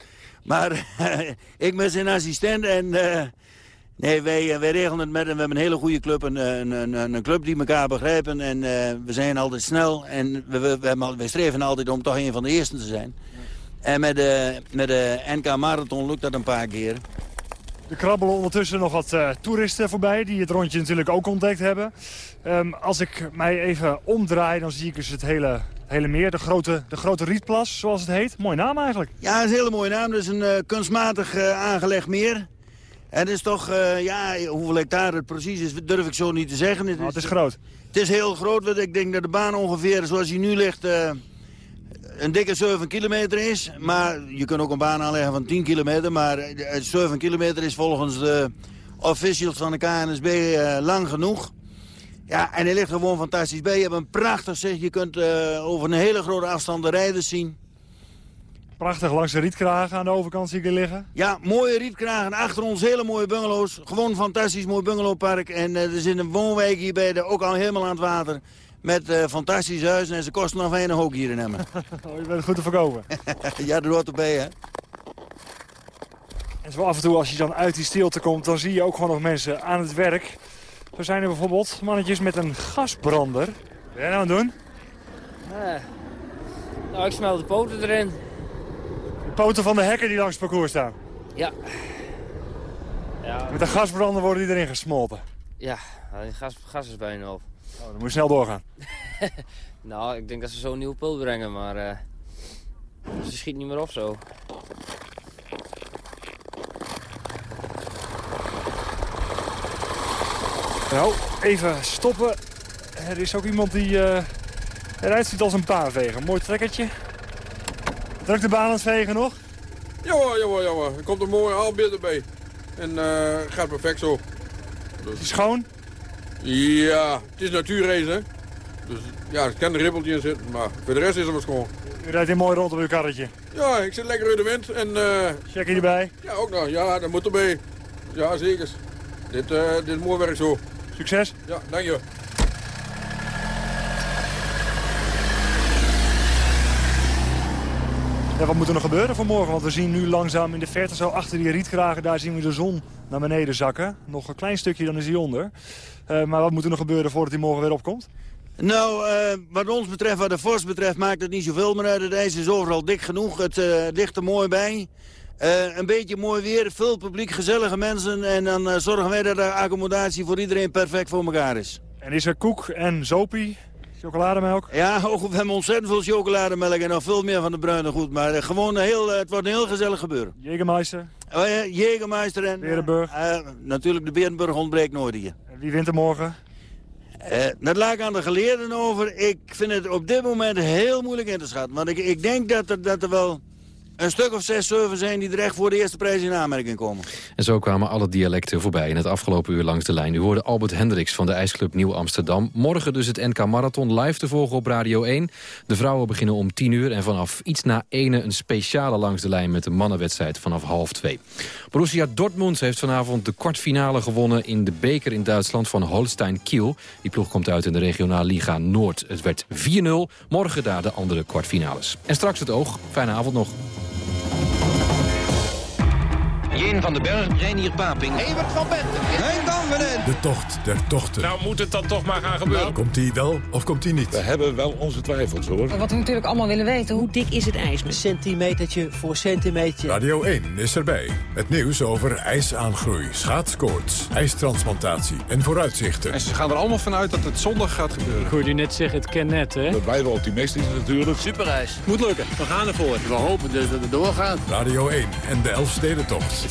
Speaker 43: Maar ik ben zijn assistent en Nee, wij, eh, wij regelen het met en we hebben een hele goede club. Een, een, een, een club die elkaar begrijpen. En uh, we zijn altijd snel. En we, we, streven altijd om toch een van de eersten te zijn. En met de, met de NK Marathon lukt dat een paar keer.
Speaker 41: Er krabbelen ondertussen nog wat toeristen voorbij... die het rondje natuurlijk ook ontdekt hebben. Um, als ik mij even omdraai, dan zie ik dus het hele, hele meer. De grote, de grote Rietplas, zoals het heet. Mooie naam eigenlijk.
Speaker 43: Ja, is een hele mooie naam. Het is een uh, kunstmatig aangelegd meer. Het is toch, uh, ja, hoeveel hectare het precies is, durf ik zo niet te zeggen.
Speaker 41: Het, het is groot.
Speaker 43: Het is heel groot, want ik denk dat de baan ongeveer, zoals hij nu ligt, een dikke 7 kilometer is. Maar je kunt ook een baan aanleggen van 10 kilometer. Maar 7 kilometer is volgens de officials van de KNSB lang genoeg. Ja, en hij ligt gewoon fantastisch bij. Je hebt een prachtig zicht. Je kunt over een hele grote afstand de rijders zien.
Speaker 41: Prachtig langs de rietkragen aan de overkant zie ik liggen.
Speaker 43: Ja, mooie rietkragen. Achter ons hele mooie bungalows. Gewoon fantastisch mooi bungalowpark. En uh, er zit een woonwijk hierbij, de, ook al helemaal aan het water. Met uh, fantastische huizen en ze kosten nog weinig ook hier in Emmen.
Speaker 41: oh, je bent goed te verkopen.
Speaker 43: ja, dat hoort erbij, hè.
Speaker 41: En zo af en toe als je dan uit die stilte komt, dan zie je ook gewoon nog mensen aan het werk. Zo zijn er bijvoorbeeld mannetjes met een gasbrander. Wat ben jij nou aan het doen?
Speaker 44: Nee. Nou, ik smel de poten erin
Speaker 41: poten van de hekken die langs het parcours staan?
Speaker 44: Ja.
Speaker 41: ja Met een gasbrander worden die erin gesmolten?
Speaker 44: Ja, het gas, gas is bijna op.
Speaker 41: Oh, dan moet je snel doorgaan.
Speaker 44: nou, ik denk dat ze zo een nieuwe pul brengen, maar uh, ze schiet niet meer op zo.
Speaker 41: Nou, even stoppen. Er is ook iemand die uh, eruit ziet als een paanveger. Mooi trekkertje. Druk de baan aan het vegen nog?
Speaker 36: Jawel, jawel, jawel. Er komt een mooie haalbeeld erbij. En uh, gaat perfect zo.
Speaker 41: Dus... Is het schoon?
Speaker 36: Ja, het is natuurrace, hè. Dus ja, er kan een ribbeltje in zitten, maar voor de rest is het maar schoon.
Speaker 41: U rijdt hier mooi rond op uw karretje?
Speaker 36: Ja, ik zit lekker in de wind. En, uh...
Speaker 41: Check je erbij?
Speaker 36: Ja, ook nog. Ja, dat moet erbij. Ja, zeker. Dit, uh, dit is mooi werk zo.
Speaker 41: Succes.
Speaker 36: Ja, dank je.
Speaker 41: wat moet er nog gebeuren voor morgen? Want we zien nu langzaam in de verte, zo achter die rietkragen... daar zien we de zon naar beneden zakken. Nog een klein stukje, dan is hij onder. Uh, maar wat moet er nog gebeuren voordat hij morgen weer opkomt?
Speaker 43: Nou, uh, wat ons betreft, wat de vorst betreft, maakt het niet zoveel meer uit. Het ijs is overal dik genoeg. Het uh, ligt er mooi bij. Een beetje mooi weer, veel publiek, gezellige mensen. En dan zorgen wij dat de accommodatie voor iedereen perfect voor elkaar is.
Speaker 41: En is er koek en zopie? Chocolademelk?
Speaker 43: Ja, we hebben ontzettend veel chocolademelk en nog veel meer van de bruine goed. Maar uh, gewoon een heel, uh, het wordt een heel gezellig gebeuren.
Speaker 41: Jägermeister?
Speaker 43: Oh, ja, Jägermeister en...
Speaker 41: Berenburg?
Speaker 43: Uh, natuurlijk, de Berenburg ontbreekt nooit hier.
Speaker 41: En wie wint er morgen?
Speaker 43: dat laat ik aan de geleerden over. Ik vind het op dit moment heel moeilijk in te schatten. Want ik, ik denk dat er, dat er wel een stuk of zes, zeven zijn die echt voor de eerste prijs in aanmerking komen.
Speaker 4: En zo kwamen alle dialecten voorbij in het afgelopen uur langs de lijn. U hoorde Albert Hendricks van de IJsclub Nieuw Amsterdam. Morgen dus het NK Marathon live te volgen op Radio 1. De vrouwen beginnen om 10 uur en vanaf iets na ene een speciale langs de lijn met de mannenwedstrijd vanaf half 2. Borussia Dortmund heeft vanavond de kwartfinale gewonnen in de beker in Duitsland van Holstein Kiel. Die ploeg komt uit in de regionale Liga Noord. Het werd 4-0. Morgen daar de andere kwartfinales. En straks het oog. Fijne avond nog.
Speaker 45: Jeen van den Berg, Reinier Paping.
Speaker 46: Evert van Benten. Henk Danvenen.
Speaker 47: De tocht der tochten.
Speaker 40: Nou moet het dan toch maar gaan gebeuren.
Speaker 47: Komt die wel of komt die niet?
Speaker 40: We hebben wel onze twijfels hoor.
Speaker 48: Wat we natuurlijk allemaal willen weten, hoe dik is het ijs?
Speaker 49: Centimetertje voor centimeter.
Speaker 47: Radio 1 is erbij. Het nieuws over ijsaangroei, schaatskoorts, ijstransplantatie en vooruitzichten.
Speaker 50: En ze gaan er allemaal vanuit dat het zondag gaat gebeuren.
Speaker 31: Ik hoorde u net zeggen, het kan net, hè?
Speaker 40: Dat wij wel optimistisch natuurlijk.
Speaker 39: Superijs. Moet lukken. We gaan ervoor.
Speaker 40: We hopen dus dat het doorgaat.
Speaker 47: Radio 1 en de Elfstedentocht.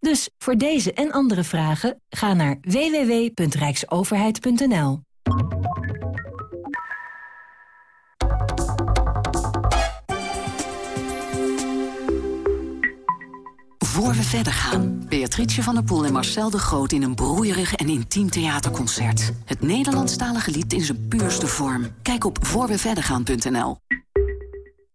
Speaker 27: Dus voor deze en andere vragen ga naar www.rijksoverheid.nl.
Speaker 51: Voor we verder gaan, Beatrice van der Poel en Marcel de Groot... in een broeierig en intiem theaterconcert. Het Nederlandstalige lied in zijn puurste vorm. Kijk op voorweverdergaan.nl.